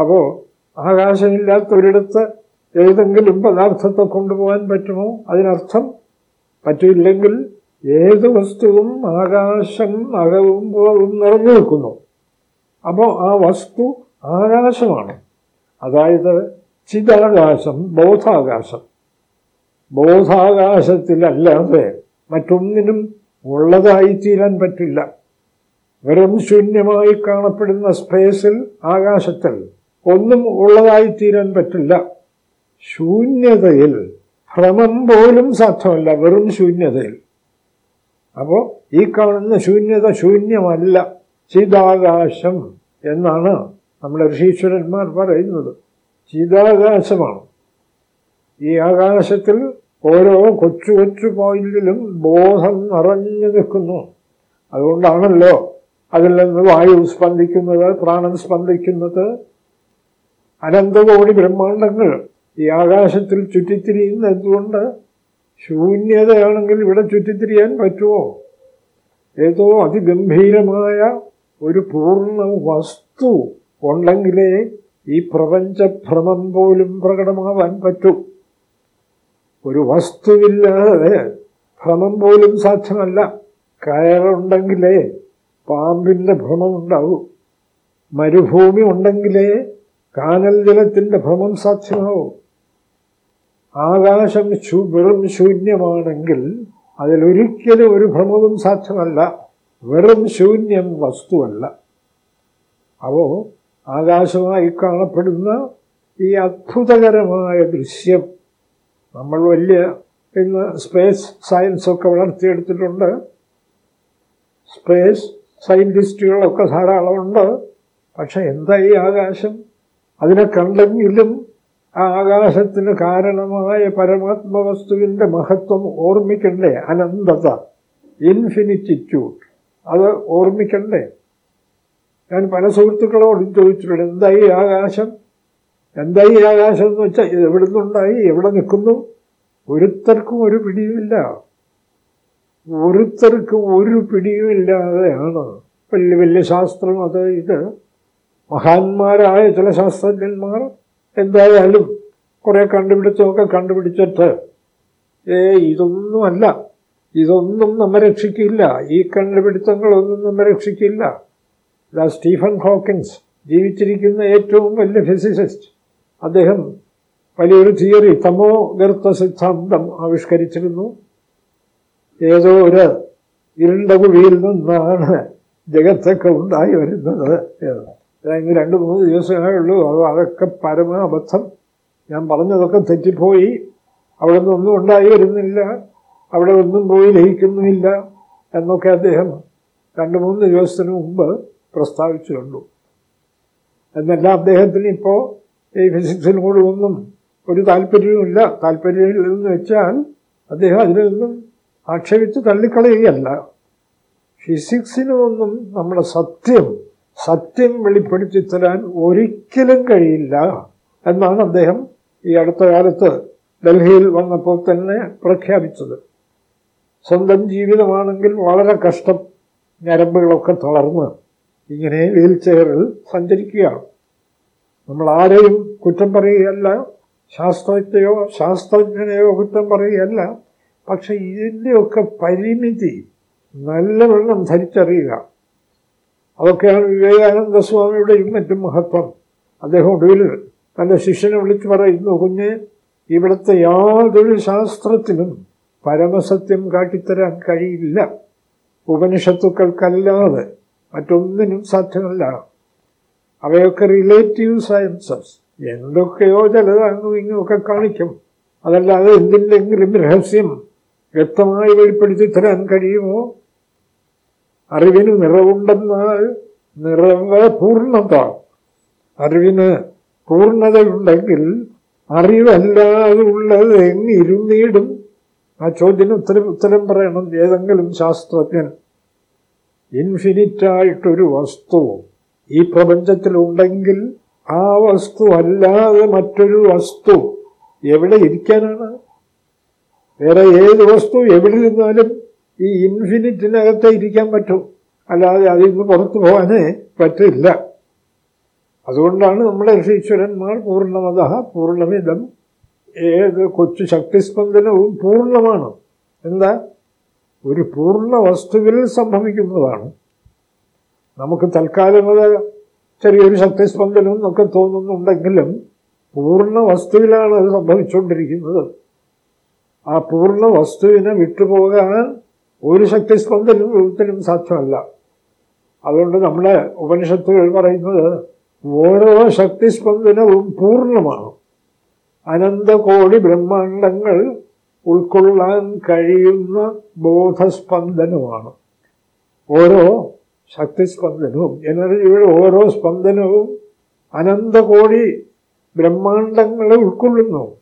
അപ്പോ ആകാശമില്ലാത്തൊരിടത്ത് ഏതെങ്കിലും പദാർത്ഥത്തെ കൊണ്ടുപോകാൻ പറ്റുമോ? അതിനർത്ഥം പറ്റില്ലെങ്കിൽ ഏത് വസ്തുവും ആകാശം അകവും പുറവും നിറഞ്ഞു നിൽക്കുന്നു. അപ്പോൾ ആ വസ്തു ആകാശമാണ്. അതായത് ചിതാകാശം ബോധാകാശം. ബോധാകാശത്തിലല്ലാതെ മറ്റൊന്നിനും ഉള്ളതായി തീരാൻ പറ്റില്ല. വെറും ശൂന്യമായി കാണപ്പെടുന്ന സ്പേസിൽ ആകാശത്തിൽ ഒന്നും ഉള്ളതായി തീരാൻ പറ്റില്ല. ശൂന്യതയിൽ ഭ്രമം പോലും സാധ്യമല്ല വെറും ശൂന്യതയിൽ. അപ്പോൾ ഈ കാണുന്ന ശൂന്യത ശൂന്യമല്ല. ചിതാകാശം എന്നാണ് നമ്മുടെ ഋഷീശ്വരന്മാർ പറയുന്നത്. ചിതാകാശമാണ്. ഈ ആകാശത്തിൽ ഓരോ കൊച്ചു കൊച്ചു പോയിന്റിലും ബോധം നിറഞ്ഞു നിൽക്കുന്നു. അതുകൊണ്ടാണല്ലോ അതിൽ നിന്ന് വായു സ്പന്ദിക്കുന്നത് പ്രാണൻ സ്പന്ദിക്കുന്നത്. അനന്തകോടി ബ്രഹ്മാണ്ടങ്ങൾ ഈ ആകാശത്തിൽ ചുറ്റിത്തിരിയുന്ന എന്തുകൊണ്ട് ശൂന്യതയാണെങ്കിൽ ഇവിടെ ചുറ്റിത്തിരിയാൻ പറ്റുമോ? ഏതോ അതിഗംഭീരമായ ഒരു പൂർണ വസ്തു ഉണ്ടെങ്കിലേ ഈ പ്രപഞ്ചഭ്രമം പോലും പ്രകടമാവാൻ പറ്റൂ. ഒരു വസ്തുവില്ലാതെ ഭ്രമം പോലും സാധ്യമല്ല. കയറുണ്ടെങ്കിലേ പാമ്പിന്റെ ഭ്രമമുണ്ടാവൂ. മരുഭൂമി ഉണ്ടെങ്കിലേ കാനൽ ജലത്തിന്റെ ഭ്രമം സാധ്യമാവും. ആകാശം വെറും ശൂന്യമാണെങ്കിൽ അതിലൊരിക്കലും ഒരു ഭ്രമവും സാധ്യമല്ല. വെറും ശൂന്യം വസ്തുവല്ല. അപ്പോ ആകാശമായി കാണപ്പെടുന്ന ഈ അത്ഭുതകരമായ ദൃശ്യം നമ്മൾ വലിയ ഇന്ന് സ്പേസ് സയൻസൊക്കെ വളർത്തിയെടുത്തിട്ടുണ്ട്. സ്പേസ് സയന്റിസ്റ്റുകളൊക്കെ ധാരാളമുണ്ട്. പക്ഷെ എന്താ ഈ ആകാശം? അതിനെ കണ്ടെങ്കിലും ആ ആകാശത്തിന് കാരണമായ പരമാത്മവസ്തുവിന്റെ മഹത്വം ഓർമ്മിക്കണ്ടേ? അനന്തത ഇൻഫിനിറ്റിറ്റ്യൂഡ്. അത് ഓർമ്മിക്കണ്ടേ? ഞാൻ പല സുഹൃത്തുക്കളോടും ചോദിച്ചിട്ടുണ്ട് എന്തായി ആകാശം? എന്തായി ആകാശം എന്ന് വെച്ചാൽ എവിടെ നിന്നുണ്ടായി എവിടെ നിൽക്കുന്നു? ഒരുത്തർക്കും ഒരു പിടിയുമില്ല. ഒരുത്തർക്കും ഒരു പിടിയുമില്ലാതെയാണ്. വലിയ വലിയ ശാസ്ത്രം അത് ഇത്. മഹാന്മാരായ ചില ശാസ്ത്രജ്ഞന്മാർ എന്തായാലും കുറെ കണ്ടുപിടിച്ചൊക്കെ കണ്ടുപിടിച്ചിട്ട് ഏ ഇതൊന്നുമല്ല. ഇതൊന്നും നമ്മെ രക്ഷിക്കില്ല. ഈ കണ്ടുപിടുത്തങ്ങളൊന്നും നമ്മെ രക്ഷിക്കില്ല. ഇതാ സ്റ്റീഫൻ ഹോക്കിൻസ് ജീവിച്ചിരിക്കുന്ന ഏറ്റവും വലിയ ഫിസിസിസ്റ്റ്. അദ്ദേഹം വലിയൊരു തിയറി തമോ ഗർത്ത സിദ്ധാന്തം ആവിഷ്കരിച്ചിരുന്നു. ഏതോ ഒരു ഇരുണ്ട കുഴിയിൽ നിന്നാണ് ജഗത്തൊക്കെ ഉണ്ടായി വരുന്നത് അതായത് രണ്ട് മൂന്ന് ദിവസമേ ഉള്ളൂ. അത് അതൊക്കെ പരമ അബദ്ധം. ഞാൻ പറഞ്ഞതൊക്കെ തെറ്റിപ്പോയി. അവിടെ നിന്നൊന്നും ഉണ്ടായി വരുന്നില്ല. അവിടെ ഒന്നും പോയി ലയിക്കുന്നുമില്ല എന്നൊക്കെ അദ്ദേഹം രണ്ട് മൂന്ന് ദിവസത്തിന് മുമ്പ് പ്രസ്താവിച്ചു കണ്ടു എന്നല്ല അദ്ദേഹത്തിന് ഇപ്പോൾ ഈ ഫിസിക്സിനോട് ഒന്നും ഒരു താല്പര്യവുമില്ല. താല്പര്യമില്ലെന്ന് വെച്ചാൽ അദ്ദേഹം അതിൽ നിന്നും ആക്ഷേപിച്ച് തള്ളിക്കളയുകയല്ല. ഫിസിക്സിനൊന്നും നമ്മുടെ സത്യം സത്യം വെളിപ്പെടുത്തി തരാൻ ഒരിക്കലും കഴിയില്ല എന്നാണ് അദ്ദേഹം ഈ അടുത്ത കാലത്ത് ഡൽഹിയിൽ വന്നപ്പോൾ തന്നെ പ്രഖ്യാപിച്ചത്. സ്വന്തം ജീവിതമാണെങ്കിൽ വളരെ കഷ്ടം ഞരമ്പുകളൊക്കെ തളർന്ന് ഇങ്ങനെ വീൽ ചെയറിൽ സഞ്ചരിക്കുകയാണ്. നമ്മൾ ആരെയും കുറ്റം പറയുകയല്ല ശാസ്ത്രജ്ഞയോ ശാസ്ത്രജ്ഞനെയോ കുറ്റം പറയുകയല്ല. പക്ഷെ ഇതിന്റെയൊക്കെ പരിമിതി നല്ല നല്ലവണ്ണം ധരിച്ചറിയുക. അതൊക്കെയാണ് വിവേകാനന്ദ സ്വാമിയുടെയും മറ്റും മഹത്വം. അദ്ദേഹം ഒടുവിൽ തന്റെ ശിഷ്യനെ വിളിച്ചു പറയുന്നു കുഞ്ഞ് ഇവിടുത്തെ യാതൊരു ശാസ്ത്രത്തിനും പരമസത്യം കാട്ടിത്തരാൻ കഴിയില്ല. ഉപനിഷത്തുക്കൾക്കല്ലാതെ മറ്റൊന്നിനും സാധ്യമല്ല. അവയൊക്കെ റിലേറ്റീവ് സയൻസസ് എന്തൊക്കെയോ ചിലത് ഇങ്ങനെയൊക്കെ കാണിക്കും. അതല്ലാതെ എന്തിന്റെങ്കിലും രഹസ്യം വ്യക്തമായി വെളിപ്പെടുത്തി തരാൻ കഴിയുമോ? അറിവിന് നിറവുണ്ടെന്നാൽ നിറവ് പൂർണത അറിവിന് പൂർണതയുണ്ടെങ്കിൽ അറിവല്ലാതെ ഉള്ളത് എങ്ങിരുന്നീടും ആ ചോദ്യത്തിന് ഉത്തരം ഉത്തരം പറയണം. ഏതെങ്കിലും ശാസ്ത്രജ്ഞൻ. ഇൻഫിനിറ്റായിട്ടൊരു വസ്തു ഈ പ്രപഞ്ചത്തിലുണ്ടെങ്കിൽ ആ വസ്തു അല്ലാതെ മറ്റൊരു വസ്തു എവിടെ ഇരിക്കാനാണ്? വേറെ ഏത് വസ്തു എവിടെ നിന്നാലും ഈ ഇൻഫിനിറ്റിനകത്തെ ഇരിക്കാൻ പറ്റും. അല്ലാതെ അതിൽ നിന്ന് പുറത്തു പോകാനേ പറ്റില്ല. അതുകൊണ്ടാണ് നമ്മുടെ ഋഷീശ്വരന്മാർ പൂർണമത പൂർണമിതം ഏത് കൊച്ചു ശക്തിസ്പന്ദനവും പൂർണമാണ്. എന്താ? ഒരു പൂർണ വസ്തുവിൽ സംഭവിക്കുന്നതാണ്. നമുക്ക് തൽക്കാലം അത് ചെറിയൊരു ശക്തിസ്പന്ദനം എന്നൊക്കെ തോന്നുന്നുണ്ടെങ്കിലും പൂർണ വസ്തുവിലാണ് അത് സംഭവിച്ചുകൊണ്ടിരിക്കുന്നത്. ആ പൂർണ വസ്തുവിനെ വിട്ടുപോകാൻ ഒരു ശക്തിസ്പന്ദനത്തിനും സാധ്യമല്ല. അതുകൊണ്ട് നമ്മുടെ ഉപനിഷത്തുകൾ പറയുന്നത് ഓരോ ശക്തിസ്പന്ദനവും പൂർണമാണ്. അനന്തകോടി ബ്രഹ്മാണ്ടങ്ങൾ ഉൾക്കൊള്ളാൻ കഴിയുന്ന ബോധസ്പന്ദനമാണ്. ഓരോ ശക്തിസ്പന്ദനവും എനർജിയുടെ ഓരോ സ്പന്ദനവും അനന്തകോടി ബ്രഹ്മാണ്ടങ്ങളെ ഉൾക്കൊള്ളുന്നു.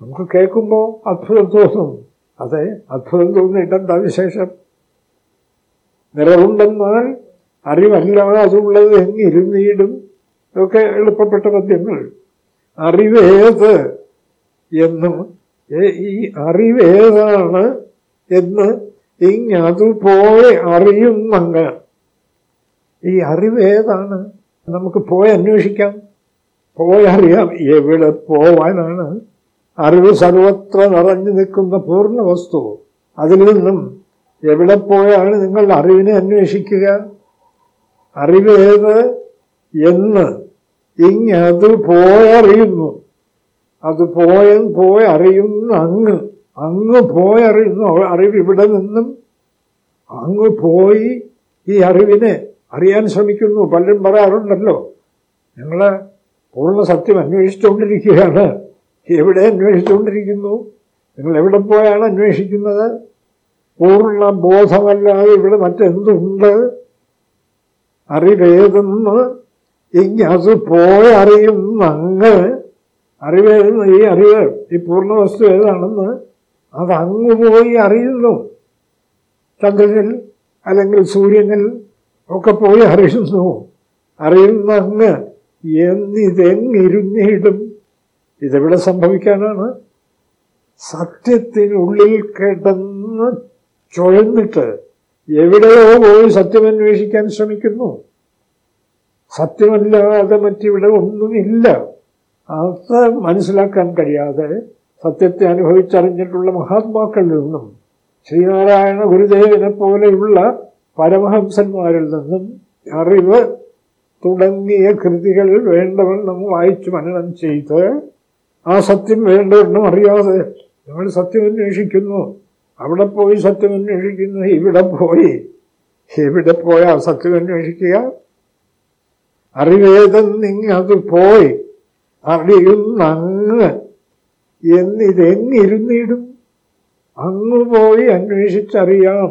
നമുക്ക് കേൾക്കുമ്പോൾ അത്ഭുതം തോന്നും. അതെ അത്ഭുതം തോന്നിയിട്ട് എന്താ വിശേഷം? നിറവുണ്ടെന്നാൽ അറിവല്ലാതെ അതുള്ളത് എങ്ങിരുന്നീടും. ഇതൊക്കെ എളുപ്പപ്പെട്ട പദ്യങ്ങൾ. അറിവേത് എന്നും ഈ അറിവേതാണ് എന്ന് ഇങ്ങതുപോലെ അറിയുന്നങ്ങ്. ഈ അറിവേതാണ്. നമുക്ക് പോയി അന്വേഷിക്കാം. പോയി അറിയാം. എവിടെ പോവാനാണ്? അറിവ് സർവത്ര നിറഞ്ഞു നിൽക്കുന്ന പൂർണ വസ്തു. അതിൽ നിന്നും എവിടെ പോയാണ് നിങ്ങൾ അറിവിനെ അന്വേഷിക്കുക? അറിവ് അറിവേത് എന്ന് ഇങ്ങത് പോയറിയുന്നു. അത് പോയ പോയി അറിയുന്ന അങ്ങ്. അങ്ങ് പോയറിയുന്നു. അറിവ് ഇവിടെ നിന്നും അങ്ങ് പോയി ഈ അറിവിനെ അറിയാൻ ശ്രമിക്കുന്നു. പലരും പറയാറുണ്ടല്ലോ ഞങ്ങൾ പൂർണ സത്യം അന്വേഷിച്ചുകൊണ്ടിരിക്കുകയാണ്. എവിടെ അന്വേഷിച്ചുകൊണ്ടിരിക്കുന്നു? നിങ്ങൾ എവിടെ പോയാണ് അന്വേഷിക്കുന്നത്? പൂർണ ബോധമല്ലാതെ ഇവിടെ മറ്റെന്തുണ്ട്? അറിവേതെന്ന് ഇങ്ങത് പോയറിയുന്ന അങ്ങ് അറിവേതെന്ന് ഈ അറിവ് ഈ പൂർണ വസ്തു ഏതാണെന്ന് അത് അങ്ങ് പോയി അറിയുന്നു. ചന്ദ്രനിൽ അല്ലെങ്കിൽ സൂര്യനിൽ ഒക്കെ പോയി അറിയുന്നു. അറിയുന്ന അങ്ങ് എന്നിതെങ്ങിരുന്നിടും? ഇതെവിടെ സംഭവിക്കാനാണ്? സത്യത്തിനുള്ളിൽ കിടന്ന് ചുഴന്നിട്ട് എവിടെയോ പോയി സത്യമന്വേഷിക്കാൻ ശ്രമിക്കുന്നു. സത്യമല്ലാതെ മറ്റിവിടെ ഒന്നുമില്ല. അത് മനസ്സിലാക്കാൻ കഴിയാതെ സത്യത്തെ അനുഭവിച്ചറിഞ്ഞിട്ടുള്ള മഹാത്മാക്കളിൽ നിന്നും ശ്രീനാരായണ ഗുരുദേവനെ പോലെയുള്ള പരമഹംസന്മാരിൽ നിന്നും അറിവ് തുടങ്ങിയ കൃതികൾ വേണ്ടവണ്ണം വായിച്ചു മനനം ചെയ്ത് ആ സത്യം വേണ്ടവണ്ണം അറിയാതെ നമ്മൾ സത്യം അന്വേഷിക്കുന്നു അവിടെ പോയി സത്യം അന്വേഷിക്കുന്നു ഇവിടെ പോയി. എവിടെ പോയാൽ സത്യം അന്വേഷിക്കുക അറിവേതെന്നിങ്ങത് പോയി. അറിയുന്നങ്ങ് എന്നിതെങ്ങിരുന്നിടും? അങ്ങ് പോയി അന്വേഷിച്ചറിയാം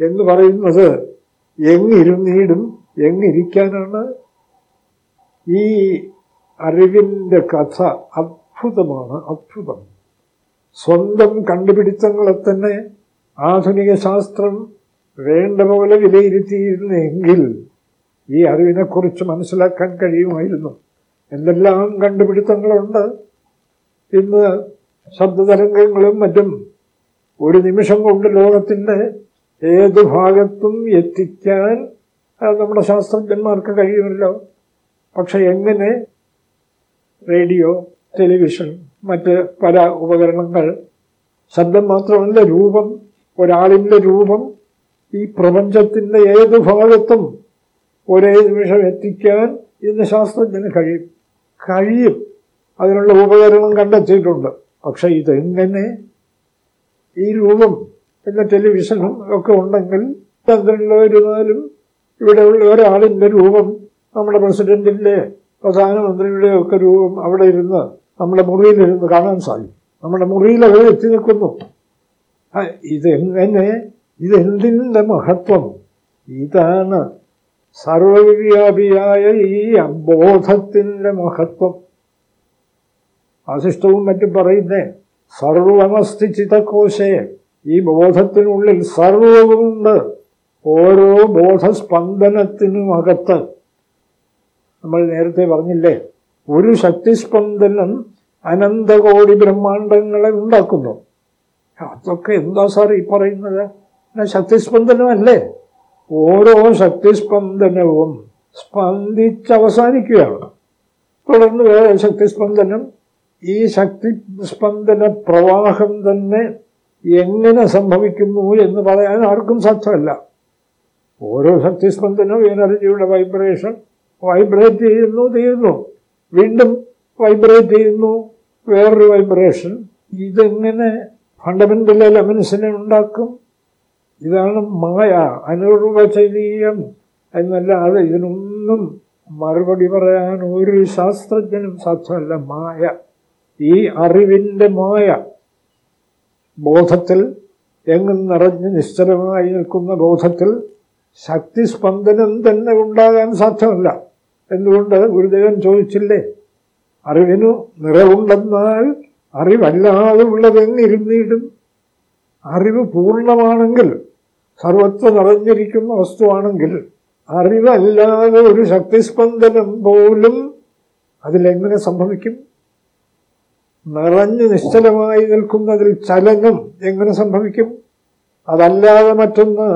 എന്ന് പറയുന്നത് എങ്ങിരുന്നിടും? എങ്ങിരിക്കാനാണ്? ഈ അറിവിന്റെ കഥ അത്ഭുതമാണ് അത്ഭുതം. സ്വന്തം കണ്ടുപിടുത്തങ്ങളെ തന്നെ ആധുനിക ശാസ്ത്രം വേണ്ട പോലെ വിലയിരുത്തിയിരുന്നെങ്കിൽ ഈ അറിവിനെക്കുറിച്ച് മനസ്സിലാക്കാൻ കഴിയുമായിരുന്നു. എന്തെല്ലാം കണ്ടുപിടുത്തങ്ങളുണ്ട്? ഇന്ന് ശബ്ദതരംഗങ്ങളും മറ്റും ഒരു നിമിഷം കൊണ്ട് ലോകത്തിന്റെ ഏത് ഭാഗത്തും എത്തിക്കാൻ നമ്മുടെ ശാസ്ത്രജ്ഞന്മാർക്ക് കഴിയുമല്ലോ. പക്ഷെ എങ്ങനെ? റേഡിയോ ടെലിവിഷൻ മറ്റ് പല ഉപകരണങ്ങൾ. ശബ്ദം മാത്രമല്ല രൂപം. ഒരാളിന്റെ രൂപം ഈ പ്രപഞ്ചത്തിന്റെ ഏത് ഭാഗത്തും ഒരേ നിമിഷം എത്തിക്കാൻ ഇന്ന് ശാസ്ത്രജ്ഞന് കഴിയും. കഴിയും. അതിനുള്ള ഉപകരണം കണ്ടെത്തിയിട്ടുണ്ട്. പക്ഷെ ഇതെങ്ങനെ? ഈ രൂപം പിന്നെ ടെലിവിഷനും ഒക്കെ ഉണ്ടെങ്കിൽ ചന്ദ്രനിലിരുന്നാലും ഇവിടെയുള്ള ഒരാളിന്റെ രൂപം നമ്മുടെ പ്രസിഡന്റിന്റെ പ്രധാനമന്ത്രിയുടെ ഒക്കെ രൂപം അവിടെ ഇരുന്ന് നമ്മുടെ മുറിയിലിരുന്ന് കാണാൻ സാധിക്കും. നമ്മുടെ മുറിയിൽ എത്തി നിൽക്കുന്നു. ഇതെങ്ങനെ? ഇതെന്തിന്റെ മഹത്വം? ഇതാണ് സർവവ്യാപിയായ ഈ അബോധത്തിന്റെ മഹത്വം. വാസിഷ്ടവും മറ്റും പറയുന്നേ സർവമസ്തി ചിതകോശേ ഈ ബോധത്തിനുള്ളിൽ സർവവുമുണ്ട്. ഓരോ ബോധസ്പന്ദനത്തിനുമകത്ത്. നമ്മൾ നേരത്തെ പറഞ്ഞില്ലേ ഒരു ശക്തിസ്പന്ദനം അനന്തകോടി ബ്രഹ്മാണ്ടങ്ങളെ ഉണ്ടാക്കുന്നു. അതൊക്കെ എന്താ സാർ ഈ പറയുന്നത്? ശക്തിസ്പന്ദനമല്ലേ? ഓരോ ശക്തിസ്പന്ദനവും സ്പന്ദിച്ചവസാനിക്കുകയാണ്. തുടർന്ന് വേറെ ശക്തിസ്പന്ദനം ഈ ശക്തി സ്പന്ദന പ്രവാഹം തന്നെ എങ്ങനെ സംഭവിക്കുന്നു എന്ന് പറയാൻ ആർക്കും സാധ്യമല്ല. ഓരോ ശക്തിസ്പന്ദനവും എനർജിയുടെ വൈബ്രേഷൻ വൈബ്രേറ്റ് ചെയ്യുന്നു തീരുന്നു വീണ്ടും വൈബ്രേറ്റ് ചെയ്യുന്നു. വേറൊരു വൈബ്രേഷൻ ഇതെങ്ങനെ ഫണ്ടമെന്റൽ എലമെൻസിനെ ഉണ്ടാക്കും? ഇതാണ് മായ. അനുർവചനീയം എന്നല്ലാതെ ഇതിനൊന്നും മറുപടി പറയാൻ ഒരു ശാസ്ത്രജ്ഞനും സാധ്യമല്ല. മായ. ഈ അറിവിന്റെ മായ. ബോധത്തിൽ എങ്ങും നിറഞ്ഞ് നിശ്ചലമായി നിൽക്കുന്ന ബോധത്തിൽ ശക്തിസ്പന്ദനം തന്നെ ഉണ്ടാകാൻ സാധ്യമല്ല. എന്തുകൊണ്ട്? ഗുരുദേവൻ ചോദിച്ചില്ലേ? അറിവിനു നിറവുണ്ടെന്നാൽ അറിവല്ലാതെ ഉള്ളതെന്നിരുന്നിടും അറിവ് പൂർണമാണെങ്കിൽ സർവത്വ നിറഞ്ഞിരിക്കുന്ന വസ്തുവാണെങ്കിൽ അറിവല്ലാതെ ഒരു ശക്തിസ്പന്ദനം പോലും അതിലെങ്ങനെ സംഭവിക്കും? നിറഞ്ഞു നിശ്ചലമായി നിൽക്കുന്നതിൽ ചലനം എങ്ങനെ സംഭവിക്കും? അതല്ലാതെ മറ്റൊന്ന്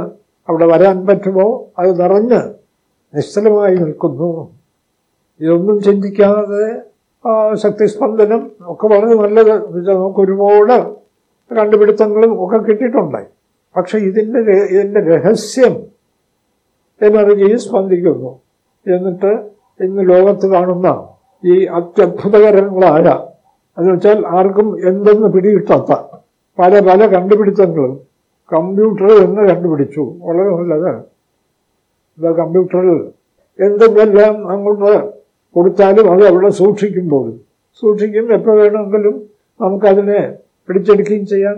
അവിടെ വരാൻ പറ്റുമോ? അത് നിറഞ്ഞ് നിശ്ചലമായി നിൽക്കുന്നു. ഇതൊന്നും ചിന്തിക്കാതെ ശക്തിസ്പന്ദനം ഒക്കെ വളരെ നല്ലത്. നമുക്ക് ഒരുപാട് കണ്ടുപിടുത്തങ്ങളും ഒക്കെ കിട്ടിയിട്ടുണ്ടായി പക്ഷെ ഇതിന്റെ ഇതിന്റെ രഹസ്യം എനർജി സ്പന്ദിക്കുന്നു. എന്നിട്ട് ഇന്ന് ലോകത്ത് കാണുന്ന ഈ അത്യത്ഭുതകരങ്ങളായ എന്ന് വെച്ചാൽ ആർക്കും എന്തെന്ന് പിടികിട്ടാത്ത പല പല കണ്ടുപിടുത്തങ്ങളും കമ്പ്യൂട്ടർ എന്ന് കണ്ടുപിടിച്ചു. വളരെ നല്ലത് കമ്പ്യൂട്ടറിൽ എന്തെങ്കിലും അങ്ങോട്ട് കൊടുത്താലും അത് അവിടെ സൂക്ഷിക്കുമ്പോൾ സൂക്ഷിക്കും എപ്പോൾ വേണമെങ്കിലും നമുക്കതിനെ പിടിച്ചെടുക്കുകയും ചെയ്യാം.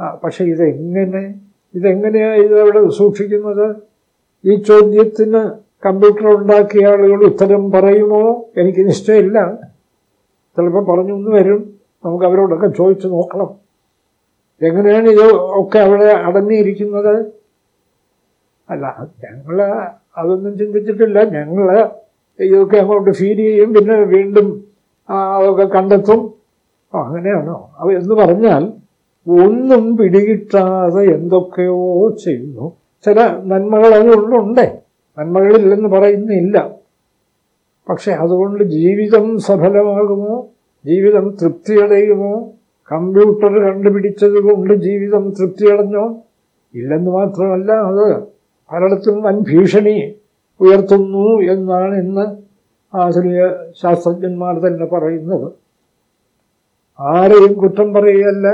ആ പക്ഷേ ഇതെങ്ങനെ ഇതെങ്ങനെയാണ് ഇതവിടെ സൂക്ഷിക്കുന്നത്? ഈ ചോദ്യത്തിന് കമ്പ്യൂട്ടർ ഉണ്ടാക്കിയ ആളുകൾ ഉത്തരം പറയുമോ? എനിക്ക് നിശ്ചയമില്ല. ചിലപ്പോൾ പറഞ്ഞു എന്ന് വരും. നമുക്ക് അവരോടൊക്കെ ചോദിച്ചു നോക്കണം. എങ്ങനെയാണ് ഇത് ഒക്കെ അവിടെ അടങ്ങിയിരിക്കുന്നത്? അല്ല ഞങ്ങൾ അതൊന്നും ചിന്തിച്ചിട്ടില്ല. ഞങ്ങൾ ഇതൊക്കെ അങ്ങോട്ട് ഫീൽ ചെയ്യും പിന്നെ വീണ്ടും അതൊക്കെ കണ്ടെത്തും. അങ്ങനെയാണോ? അവ എന്ന് പറഞ്ഞാൽ ഒന്നും പിടികിട്ടാതെ എന്തൊക്കെയോ ചെയ്യുന്നു. ചില നന്മകൾ അതുകൊണ്ടുണ്ടേ നന്മകളില്ലെന്ന് പറയുന്നില്ല. പക്ഷെ അതുകൊണ്ട് ജീവിതം സഫലമാകുമോ? ജീവിതം തൃപ്തിയടയുമോ? കമ്പ്യൂട്ടർ കണ്ടുപിടിച്ചത് കൊണ്ട് ജീവിതം തൃപ്തിയടഞ്ഞോ? ഇല്ലെന്ന് മാത്രമല്ല അത് പലയിടത്തും വൻ ഭീഷണി. ഉയർത്തുന്നു എന്നാണ് ഇന്ന് ആധുനിക ശാസ്ത്രജ്ഞന്മാർ തന്നെ പറയുന്നത്. ആരെയും കുറ്റം പറയുകയല്ല.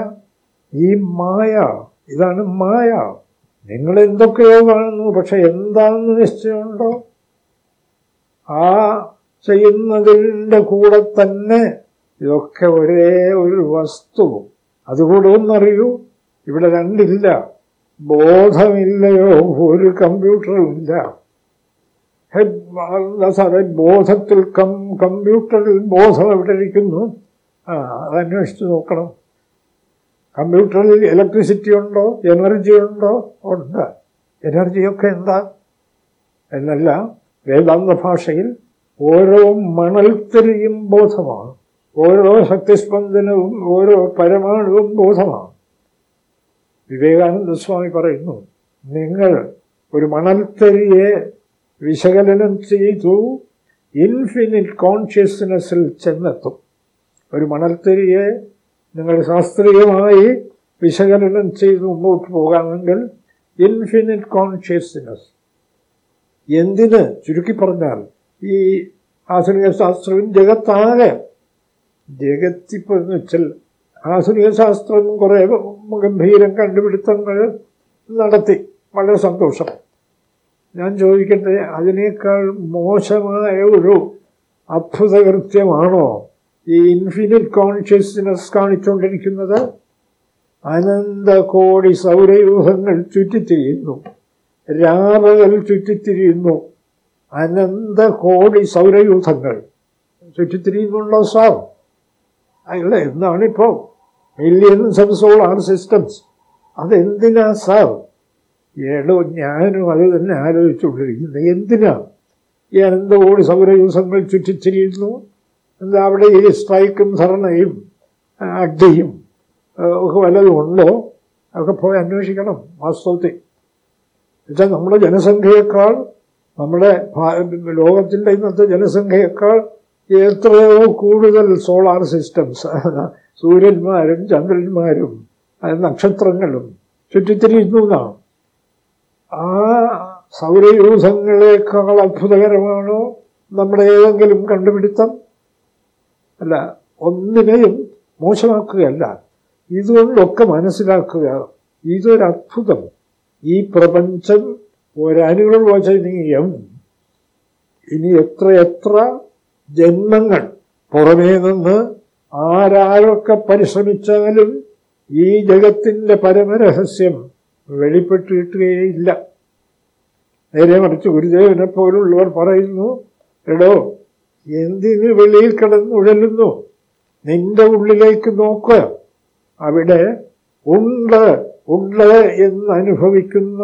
ഈ മായ ഇതാണ് മായ. നിങ്ങൾ എന്തൊക്കെയോ കാണുന്നു പക്ഷെ എന്താണെന്ന് നിശ്ചയമുണ്ടോ? ആ ചെയ്യുന്നതിന്റെ കൂടെ തന്നെ ഇതൊക്കെ ഒരേ ഒരു വസ്തു. അതുകൂടെ ഒന്നറിയൂ ഇവിടെ രണ്ടില്ല. ബോധമില്ലയോ ഒരു കമ്പ്യൂട്ടറും ഇല്ല. സാറേ ബോധത്തിൽ കം കമ്പ്യൂട്ടറിൽ ബോധം എവിടെ ഇരിക്കുന്നു ആ അതന്വേഷിച്ച് നോക്കണം. കമ്പ്യൂട്ടറിൽ ഇലക്ട്രിസിറ്റി ഉണ്ടോ? എനർജി ഉണ്ടോ? ഉണ്ട്. എനർജിയൊക്കെ എന്താ? എന്നല്ല വേദാന്ത ഭാഷയിൽ ഓരോ മണൽത്തിരിയും ബോധമാണ്. ഓരോ ശക്തിസ്പന്ദനവും ഓരോ പരമാണുവും ബോധമാണ്. വിവേകാനന്ദ സ്വാമി പറയുന്നു നിങ്ങൾ ഒരു മണൽത്തരിയെ വിശകലനം ചെയ്തു ഇൻഫിനിറ്റ് കോൺഷ്യസ്നെസ്സിൽ ചെന്നെത്തും. ഒരു മണൽത്തരിയെ നിങ്ങൾ ശാസ്ത്രീയമായി വിശകലനം ചെയ്ത് മുമ്പോട്ട് പോകാമെങ്കിൽ ഇൻഫിനിറ്റ് കോൺഷ്യസ്നെസ് എന്തിന് ചുരുക്കി പറഞ്ഞാൽ ഈ ആധുനിക ശാസ്ത്രവും ജഗത്താകെ ജഗത്തിപ്പോന്ന് വെച്ചാൽ ആധുനിക ശാസ്ത്രം കുറേ ഗംഭീരം കണ്ടുപിടുത്തങ്ങൾ നടത്തി. വളരെ സന്തോഷം. ഞാൻ ചോദിക്കട്ടെ അതിനേക്കാൾ മോശമായ ഒരു അത്ഭുതകൃത്യമാണോ ഈ ഇൻഫിനിറ്റ് കോൺഷ്യസ്നെസ് കാണിച്ചുകൊണ്ടിരിക്കുന്നത്? അനന്തകോടി സൗരയൂഹങ്ങൾ ചുറ്റിത്തിരിയുന്നു. രാവകൾ ചുറ്റിത്തിരിയുന്നു. അനന്തകോടി സൗരയൂഥങ്ങൾ ചുറ്റിത്തിരിയുന്നുണ്ടോ സാർ? അല്ല എന്നാണിപ്പോൾ മില്യൺസ് ഓഫ് സോളാർ സിസ്റ്റംസ് അതെന്തിനാ സാർ? ഏടോ ഞാനും അത് തന്നെ ആലോചിച്ചുകൊണ്ടിരിക്കുന്നത്. എന്തിനാ? ഈ അനന്തകോടി സൗരയൂസങ്ങൾ ചുറ്റിച്ചിരിയുന്നു എന്താ അവിടെ ഈ സ്ട്രൈക്കും ധർണയും അഗ്നിയും ഒക്കെ വല്ലതും ഉണ്ടോ? അതൊക്കെ പോയി അന്വേഷിക്കണം വാസ്തവത്തിൽ. എന്നുവെച്ചാൽ നമ്മുടെ ജനസംഖ്യയേക്കാൾ നമ്മുടെ ലോകത്തിന്റെ ഇന്നത്തെ ജനസംഖ്യയേക്കാൾ എത്രയോ കൂടുതൽ സോളാർ സിസ്റ്റംസ് സൂര്യന്മാരും ചന്ദ്രന്മാരും നക്ഷത്രങ്ങളും ചുറ്റിത്തിരിയുന്നു എന്നാണ്. ആ സൗരയൂഥങ്ങളെക്കാൾ അത്ഭുതകരമാണോ നമ്മുടെ ഏതെങ്കിലും കണ്ടുപിടുത്തം? അല്ല ഒന്നിനെയും മോശമാക്കുകയല്ല ഇതുകൊണ്ടൊക്കെ മനസ്സിലാക്കുക. ഇതൊരത്ഭുതം. ഈ പ്രപഞ്ചം ഒരനുവചനീയം ഇനി എത്ര എത്ര ജന്മങ്ങൾ പുറമേ നിന്ന് ആരാരൊക്കെ പരിശ്രമിച്ചാലും ഈ ജഗത്തിന്റെ പരമരഹസ്യം വെളിപ്പെട്ടിട്ടുകയില്ല നേരെ മറിച്ച് ഗുരുദേവനെ പോലുള്ളവർ പറയുന്നു എടോ എന്തിന് വെളിയിൽ കിടന്നുഴലുന്നു നിന്റെ ഉള്ളിലേക്ക് നോക്ക്. അവിടെ ഉണ്ട് ഉണ്ട് എന്നനുഭവിക്കുന്ന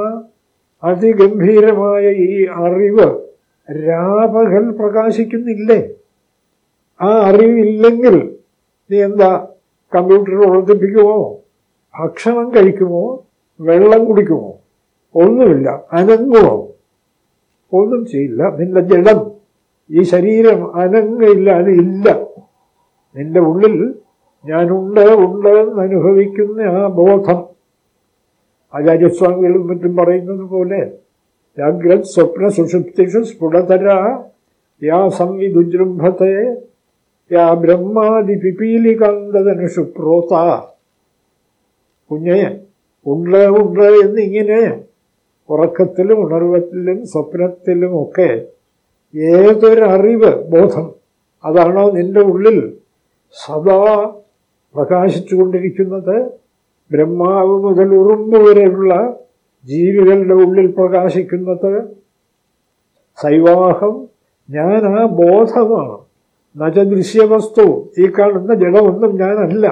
അതിഗംഭീരമായ ഈ അറിവ് രാപകൽ പ്രകാശിക്കുന്നില്ലേ? ആ അറിവില്ലെങ്കിൽ നീ എന്താ കമ്പ്യൂട്ടർ പ്രവർത്തിപ്പിക്കുമോ ഭക്ഷണം കഴിക്കുമോ? വെള്ളം കുടിക്കുമോ? ഒന്നുമില്ല അനങ്ങുമോ? ഒന്നും ചെയ്യില്ല. നിന്റെ ജഡം ഈ ശരീരം അനങ്ങില്ല ഇല്ല. നിന്റെ ഉള്ളിൽ ഞാനുണ്ട് ഉണ്ട് എന്ന് അനുഭവിക്കുന്ന ആ ബോധം. ആചാര്യസ്വാമികളും മറ്റും പറയുന്നത് പോലെ ജാഗ്രത് സ്വപ്ന സുഷുപ്തിഷു സ്ഫുടതര യാ സംവിദുജൃംഭത്തെ യാ ബ്രഹ്മാതി പിപീലികാന്തനുഷു പ്രോത. കുഞ്ഞെ ഉണ്ട് ഉണ്ട് എന്നിങ്ങനെ ഉറക്കത്തിലും ഉണർവത്തിലും സ്വപ്നത്തിലും ഒക്കെ ഏതൊരറിവ് ബോധം അതാണോ നിന്റെ ഉള്ളിൽ സദാ പ്രകാശിച്ചുകൊണ്ടിരിക്കുന്നത്? ബ്രഹ്മാവ് മുതൽ ഉറുമ്പ് വരെയുള്ള ജീവികളുടെ ഉള്ളിൽ പ്രകാശിക്കുന്നത്? സൈവാഹം ഞാൻ ആ ബോധമാണ്. നജദൃശ്യവസ്തു ഈ കാണുന്ന ജഡമൊന്നും ഞാനല്ല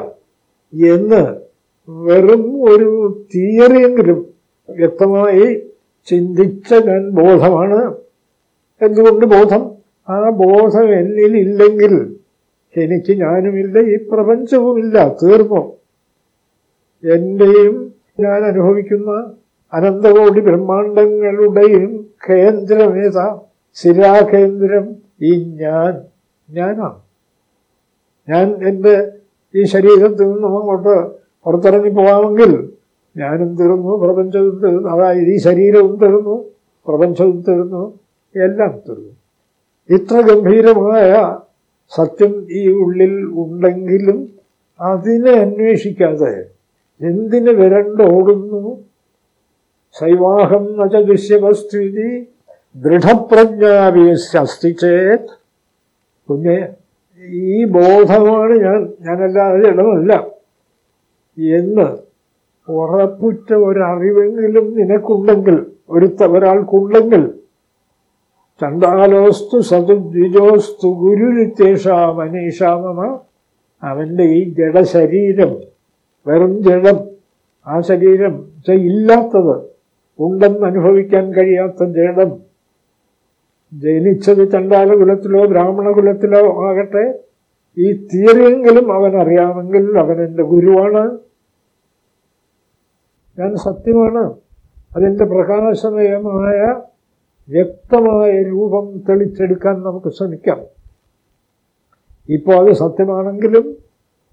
എന്ന് വെറും ഒരു തിയറിയെങ്കിലും വ്യക്തമായി ചിന്തിച്ച ഞാൻ ബോധമാണ്. എന്തുകൊണ്ട് ബോധം? ആ ബോധം എന്നിലില്ലെങ്കിൽ എനിക്ക് ഞാനുമില്ല ഈ പ്രപഞ്ചവുമില്ല തീർന്നു? എന്റെയും ഞാൻ അനുഭവിക്കുന്ന അനന്തകോടി ബ്രഹ്മാണ്ടങ്ങളുടെയും കേന്ദ്രമേത ശിരാകേന്ദ്രം ഈ ഞാൻ ഞാനാണ്. ഞാൻ എന്റെ ഈ ശരീരത്തിൽ നിന്നും അങ്ങോട്ട് പുറത്തിറങ്ങി പോകാമെങ്കിൽ ഞാനും തീർന്നു പ്രപഞ്ചവും തീർന്നു. അതായത് ഈ ശരീരവും തീർന്നു പ്രപഞ്ചവും തീർന്നു എല്ലാം തീർന്നു. ഇത്ര ഗംഭീരമായ സത്യം ഈ ഉള്ളിൽ ഉണ്ടെങ്കിലും അതിനെ അന്വേഷിക്കാതെ എന്തിന് വിരണ്ടോടുന്നു? ശൈവാഹം നച ദൃശ്യവസ്തുതി ദൃഢപ്രജ്ഞാവിയസ്തി കുഞ്ഞെ ഈ ബോധമാണ് ഞാൻ ഞാനല്ലാതെ ജഡമല്ല എന്ന് ഉറപ്പുറ്റ ഒരറിവെങ്കിലും നിനക്കുണ്ടെങ്കിൽ ഒരുത്ത ഒരാൾക്കുണ്ടെങ്കിൽ ചണ്ടാലോസ്തു സതുദ്വിജോസ്തു ഗുരുരിത്യേഷാം അനീഷാമ അവന്റെ ഈ ജഡശരീരം വെറും ജഡം ആ ശരീരം ഇല്ലാത്തത് ഉണ്ടെന്ന് അനുഭവിക്കാൻ കഴിയാത്ത ജഡം ജനിച്ചത് ചണ്ടാല കുലത്തിലോ ബ്രാഹ്മണ ആകട്ടെ ഈ തിയറിയെങ്കിലും അവൻ അറിയാമെങ്കിൽ അവൻ എന്റെ ഗുരുവാണ്. ഞാൻ സത്യമാണ്. അതിന്റെ പ്രകാശമയമായ വ്യക്തമായ രൂപം തെളിച്ചെടുക്കാൻ നമുക്ക് ശ്രമിക്കാം. ഇപ്പോൾ അത് സത്യമാണെങ്കിലും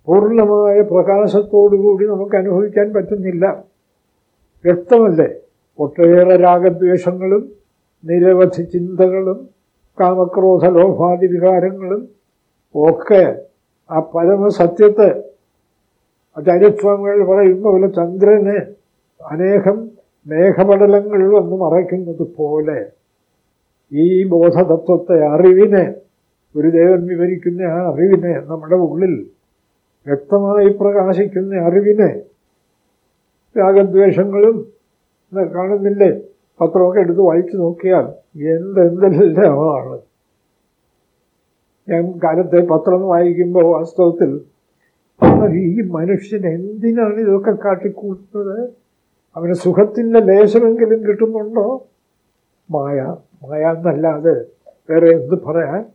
പൂർണമായ പ്രകാശത്തോടുകൂടി നമുക്ക് അനുഭവിക്കാൻ പറ്റുന്നില്ല. വ്യക്തമല്ലേ? ഒട്ടേറെ രാഗദ്വേഷങ്ങളും നിരവധി ചിന്തകളും കാമക്രോധ ലോഭാദി വികാരങ്ങളും ഒക്കെ ആ പരമസത്യത്തെ ചരിത്രങ്ങൾ പറയുമ്പോൾ ചന്ദ്രനെ അനേകം മേഘപടലങ്ങൾ വന്ന് മറയ്ക്കുന്നത് പോലെ ഈ ബോധതത്വത്തെ അറിവിനെ ഒരു ഗുരുദേവൻ വിവരിക്കുന്ന ആ അറിവിനെ നമ്മുടെ ഉള്ളിൽ വ്യക്തമായി പ്രകാശിക്കുന്ന അറിവിനെ രാഗദ്വേഷങ്ങളും കാണുന്നില്ലേ? പത്രമൊക്കെ എടുത്ത് വായിച്ചു നോക്കിയാൽ എന്തെന്തെല്ലാമാണ്? ഞാൻ കാലത്തെ പത്രം വായിക്കുമ്പോൾ വാസ്തവത്തിൽ ഈ മനുഷ്യൻ എന്തിനാണ് ഇതൊക്കെ കാട്ടിക്കൂട്ടുന്നത്? അവന് സുഖത്തിന്റെ ലേശമെങ്കിലും കിട്ടുന്നുണ്ടോ? മായ മായ എന്നല്ലാതെ വേറെ എന്ത് പറയാൻ?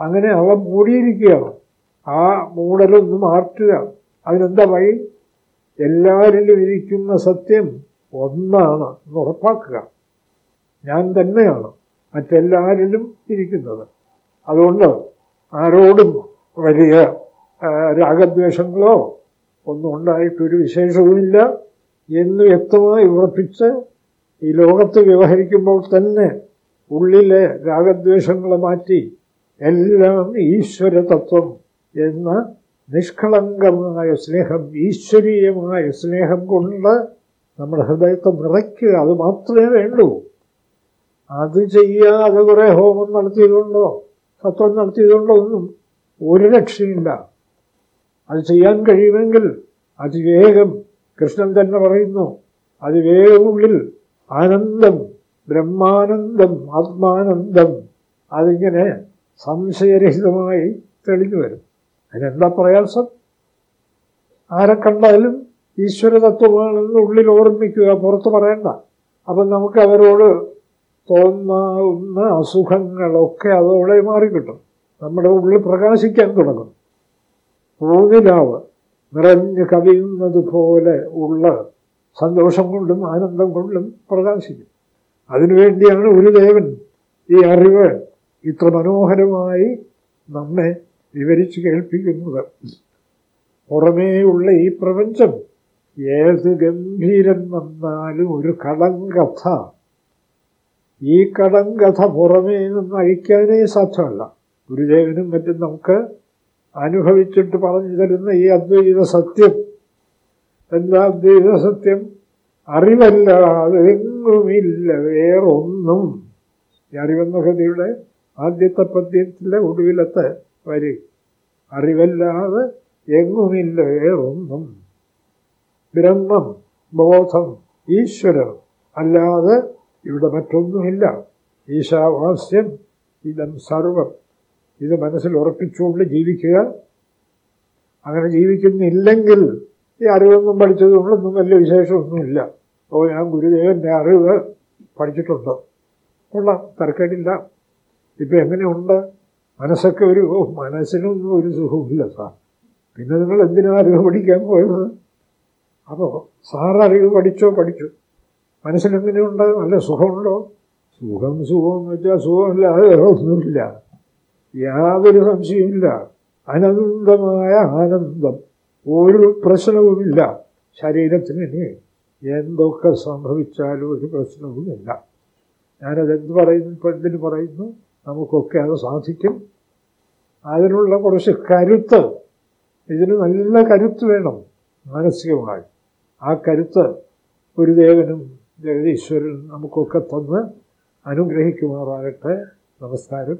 അങ്ങനെ അവ മൂടിയിരിക്കുകയാണ് ആ മൂടലൊന്ന് മാറ്റുക. അതിനെന്താ വഴി? എല്ലാവരിലും ഇരിക്കുന്ന സത്യം ഒന്നാണ് എന്ന് ഉറപ്പാക്കുക. ഞാൻ തന്നെയാണ് മറ്റെല്ലാവരിലും ഇരിക്കുന്നത്. അതുകൊണ്ട് ആരോടും വലിയ രാഗദ്വേഷങ്ങളോ ഒന്നും ഉണ്ടായിട്ടൊരു വിശേഷവുമില്ല. എന്ന് വ്യക്തമായി ഉറപ്പിച്ച് ഈ ലോകത്ത് വ്യവഹരിക്കുമ്പോൾ തന്നെ ഉള്ളിലെ രാഗദ്വേഷങ്ങളെ മാറ്റി എല്ലാം ഈശ്വര തത്വം എന്ന നിഷ്കളങ്കമായ സ്നേഹം ഈശ്വരീയമായ സ്നേഹം കൊണ്ട് നമ്മുടെ ഹൃദയത്തെ നിറയ്ക്കുക അത് മാത്രമേ വേണ്ടൂ. അത് ചെയ്യാതെ കുറേ ഹോമം നടത്തിയതുകൊണ്ടോ തത്വം നടത്തിയതുകൊണ്ടൊന്നും ഒരു രക്ഷയില്ല അത് ചെയ്യാൻ കഴിയുമെങ്കിൽ അതിവേഗം കൃഷ്ണൻ തന്നെ പറയുന്നു അതിവേഗമുള്ളിൽ ആനന്ദം ബ്രഹ്മാനന്ദം ആത്മാനന്ദം. അതിങ്ങനെ സംശയരഹിതമായി തെളിഞ്ഞു വരും. അതിനെന്താ പ്രയാസം ആരെ കണ്ടാലും ഈശ്വരതത്വമാണെന്ന് ഉള്ളിൽ ഓർമ്മിക്കുക പുറത്ത് പറയണ്ട. അപ്പം നമുക്ക് അവരോട് തോന്നാവുന്ന അസുഖങ്ങളൊക്കെ അതോടെ മാറിക്കിട്ടും. നമ്മുടെ ഉള്ളിൽ പ്രകാശിക്കാൻ തുടങ്ങും. പൂനിലാവ് നിറഞ്ഞു കവിയുന്നത് പോലെ ഉള്ള സന്തോഷം കൊണ്ടും ആനന്ദം കൊണ്ടും പ്രകാശിക്കും. അതിനുവേണ്ടിയാണ് ഒരു ദേവൻ ഈ അറിവ് ഇത്ര മനോഹരമായി നമ്മെ വിവരിച്ച് കേൾപ്പിക്കുന്നത്. പുറമേയുള്ള ഈ പ്രപഞ്ചം ഏത് ഗംഭീരൻ വന്നാലും ഒരു കടങ്കഥ ഈ കടം കഥ പുറമേ നിന്ന് അഴിക്കാനേ സാധ്യമല്ല. ഗുരുദേവനും മറ്റും നമുക്ക് അനുഭവിച്ചിട്ട് പറഞ്ഞു തരുന്ന ഈ അദ്വൈത സത്യം. എന്താ അദ്വൈത സത്യം? അറിവല്ലാതെ എങ്ങുമില്ല വേറൊന്നും. ഈ അറിവെന്ന കഥയുടെ ആദ്യത്തെ പദ്യത്തിലെ ഒടുവിലത്തെ വരി. അറിവല്ലാതെ എങ്ങുമില്ല വേറൊന്നും. ബ്രഹ്മം ബോധം ഈശ്വരം അല്ലാതെ ഇവിടെ മറ്റൊന്നുമില്ല. ഈശാവാസ്യം ഇതം സർവം. ഇത് മനസ്സിൽ ഉറപ്പിച്ചുകൊണ്ട് ജീവിക്കുക. അങ്ങനെ ജീവിക്കുന്നില്ലെങ്കിൽ ഈ അറിവൊന്നും പഠിച്ചതുകൊണ്ടൊന്നും വലിയ വിശേഷമൊന്നുമില്ല. അപ്പോൾ ഞാൻ ഗുരുദേവന്റെ അറിവ് പഠിച്ചിട്ടുണ്ട്. കൊള്ളാം തർക്കേടില്ല ഇപ്പം എങ്ങനെയുണ്ട്? മനസ്സൊക്കെ ഒരു മനസ്സിനൊന്നും ഒരു സുഖമില്ല സാർ. പിന്നെ നിങ്ങൾ എന്തിനാ അറിവ് പഠിക്കാൻ പോയത്? അപ്പോൾ സാർ അറിവ് പഠിച്ചോ പഠിച്ചു. മനസ്സിലെങ്ങനെയുണ്ട് നല്ല സുഖമുണ്ടോ? സുഖം സുഖം എന്ന് വെച്ചാൽ സുഖമില്ലാതെ ഒന്നുമില്ല. യാതൊരു സംശയമില്ല അനന്തമായ ആനന്ദം. ഒരു പ്രശ്നവുമില്ല. ശരീരത്തിന് എന്തൊക്കെ സംഭവിച്ചാലും ഒരു പ്രശ്നവുമില്ല. ഞാനതെന്ത് പറയുന്നു? ഇപ്പം എന്തിന് പറയുന്നു? നമുക്കൊക്കെ അത് സാധിക്കും. അതിനുള്ള കുറച്ച് കരുത്ത്. ഇതിന് നല്ല കരുത്ത് വേണം. മാനസികമായി. ആ കരുത്ത് ഗുരുദേവനും ജഗതീശ്വരനും നമുക്കൊക്കെ തന്ന് അനുഗ്രഹിക്കുമാറാകട്ടെ. നമസ്കാരം.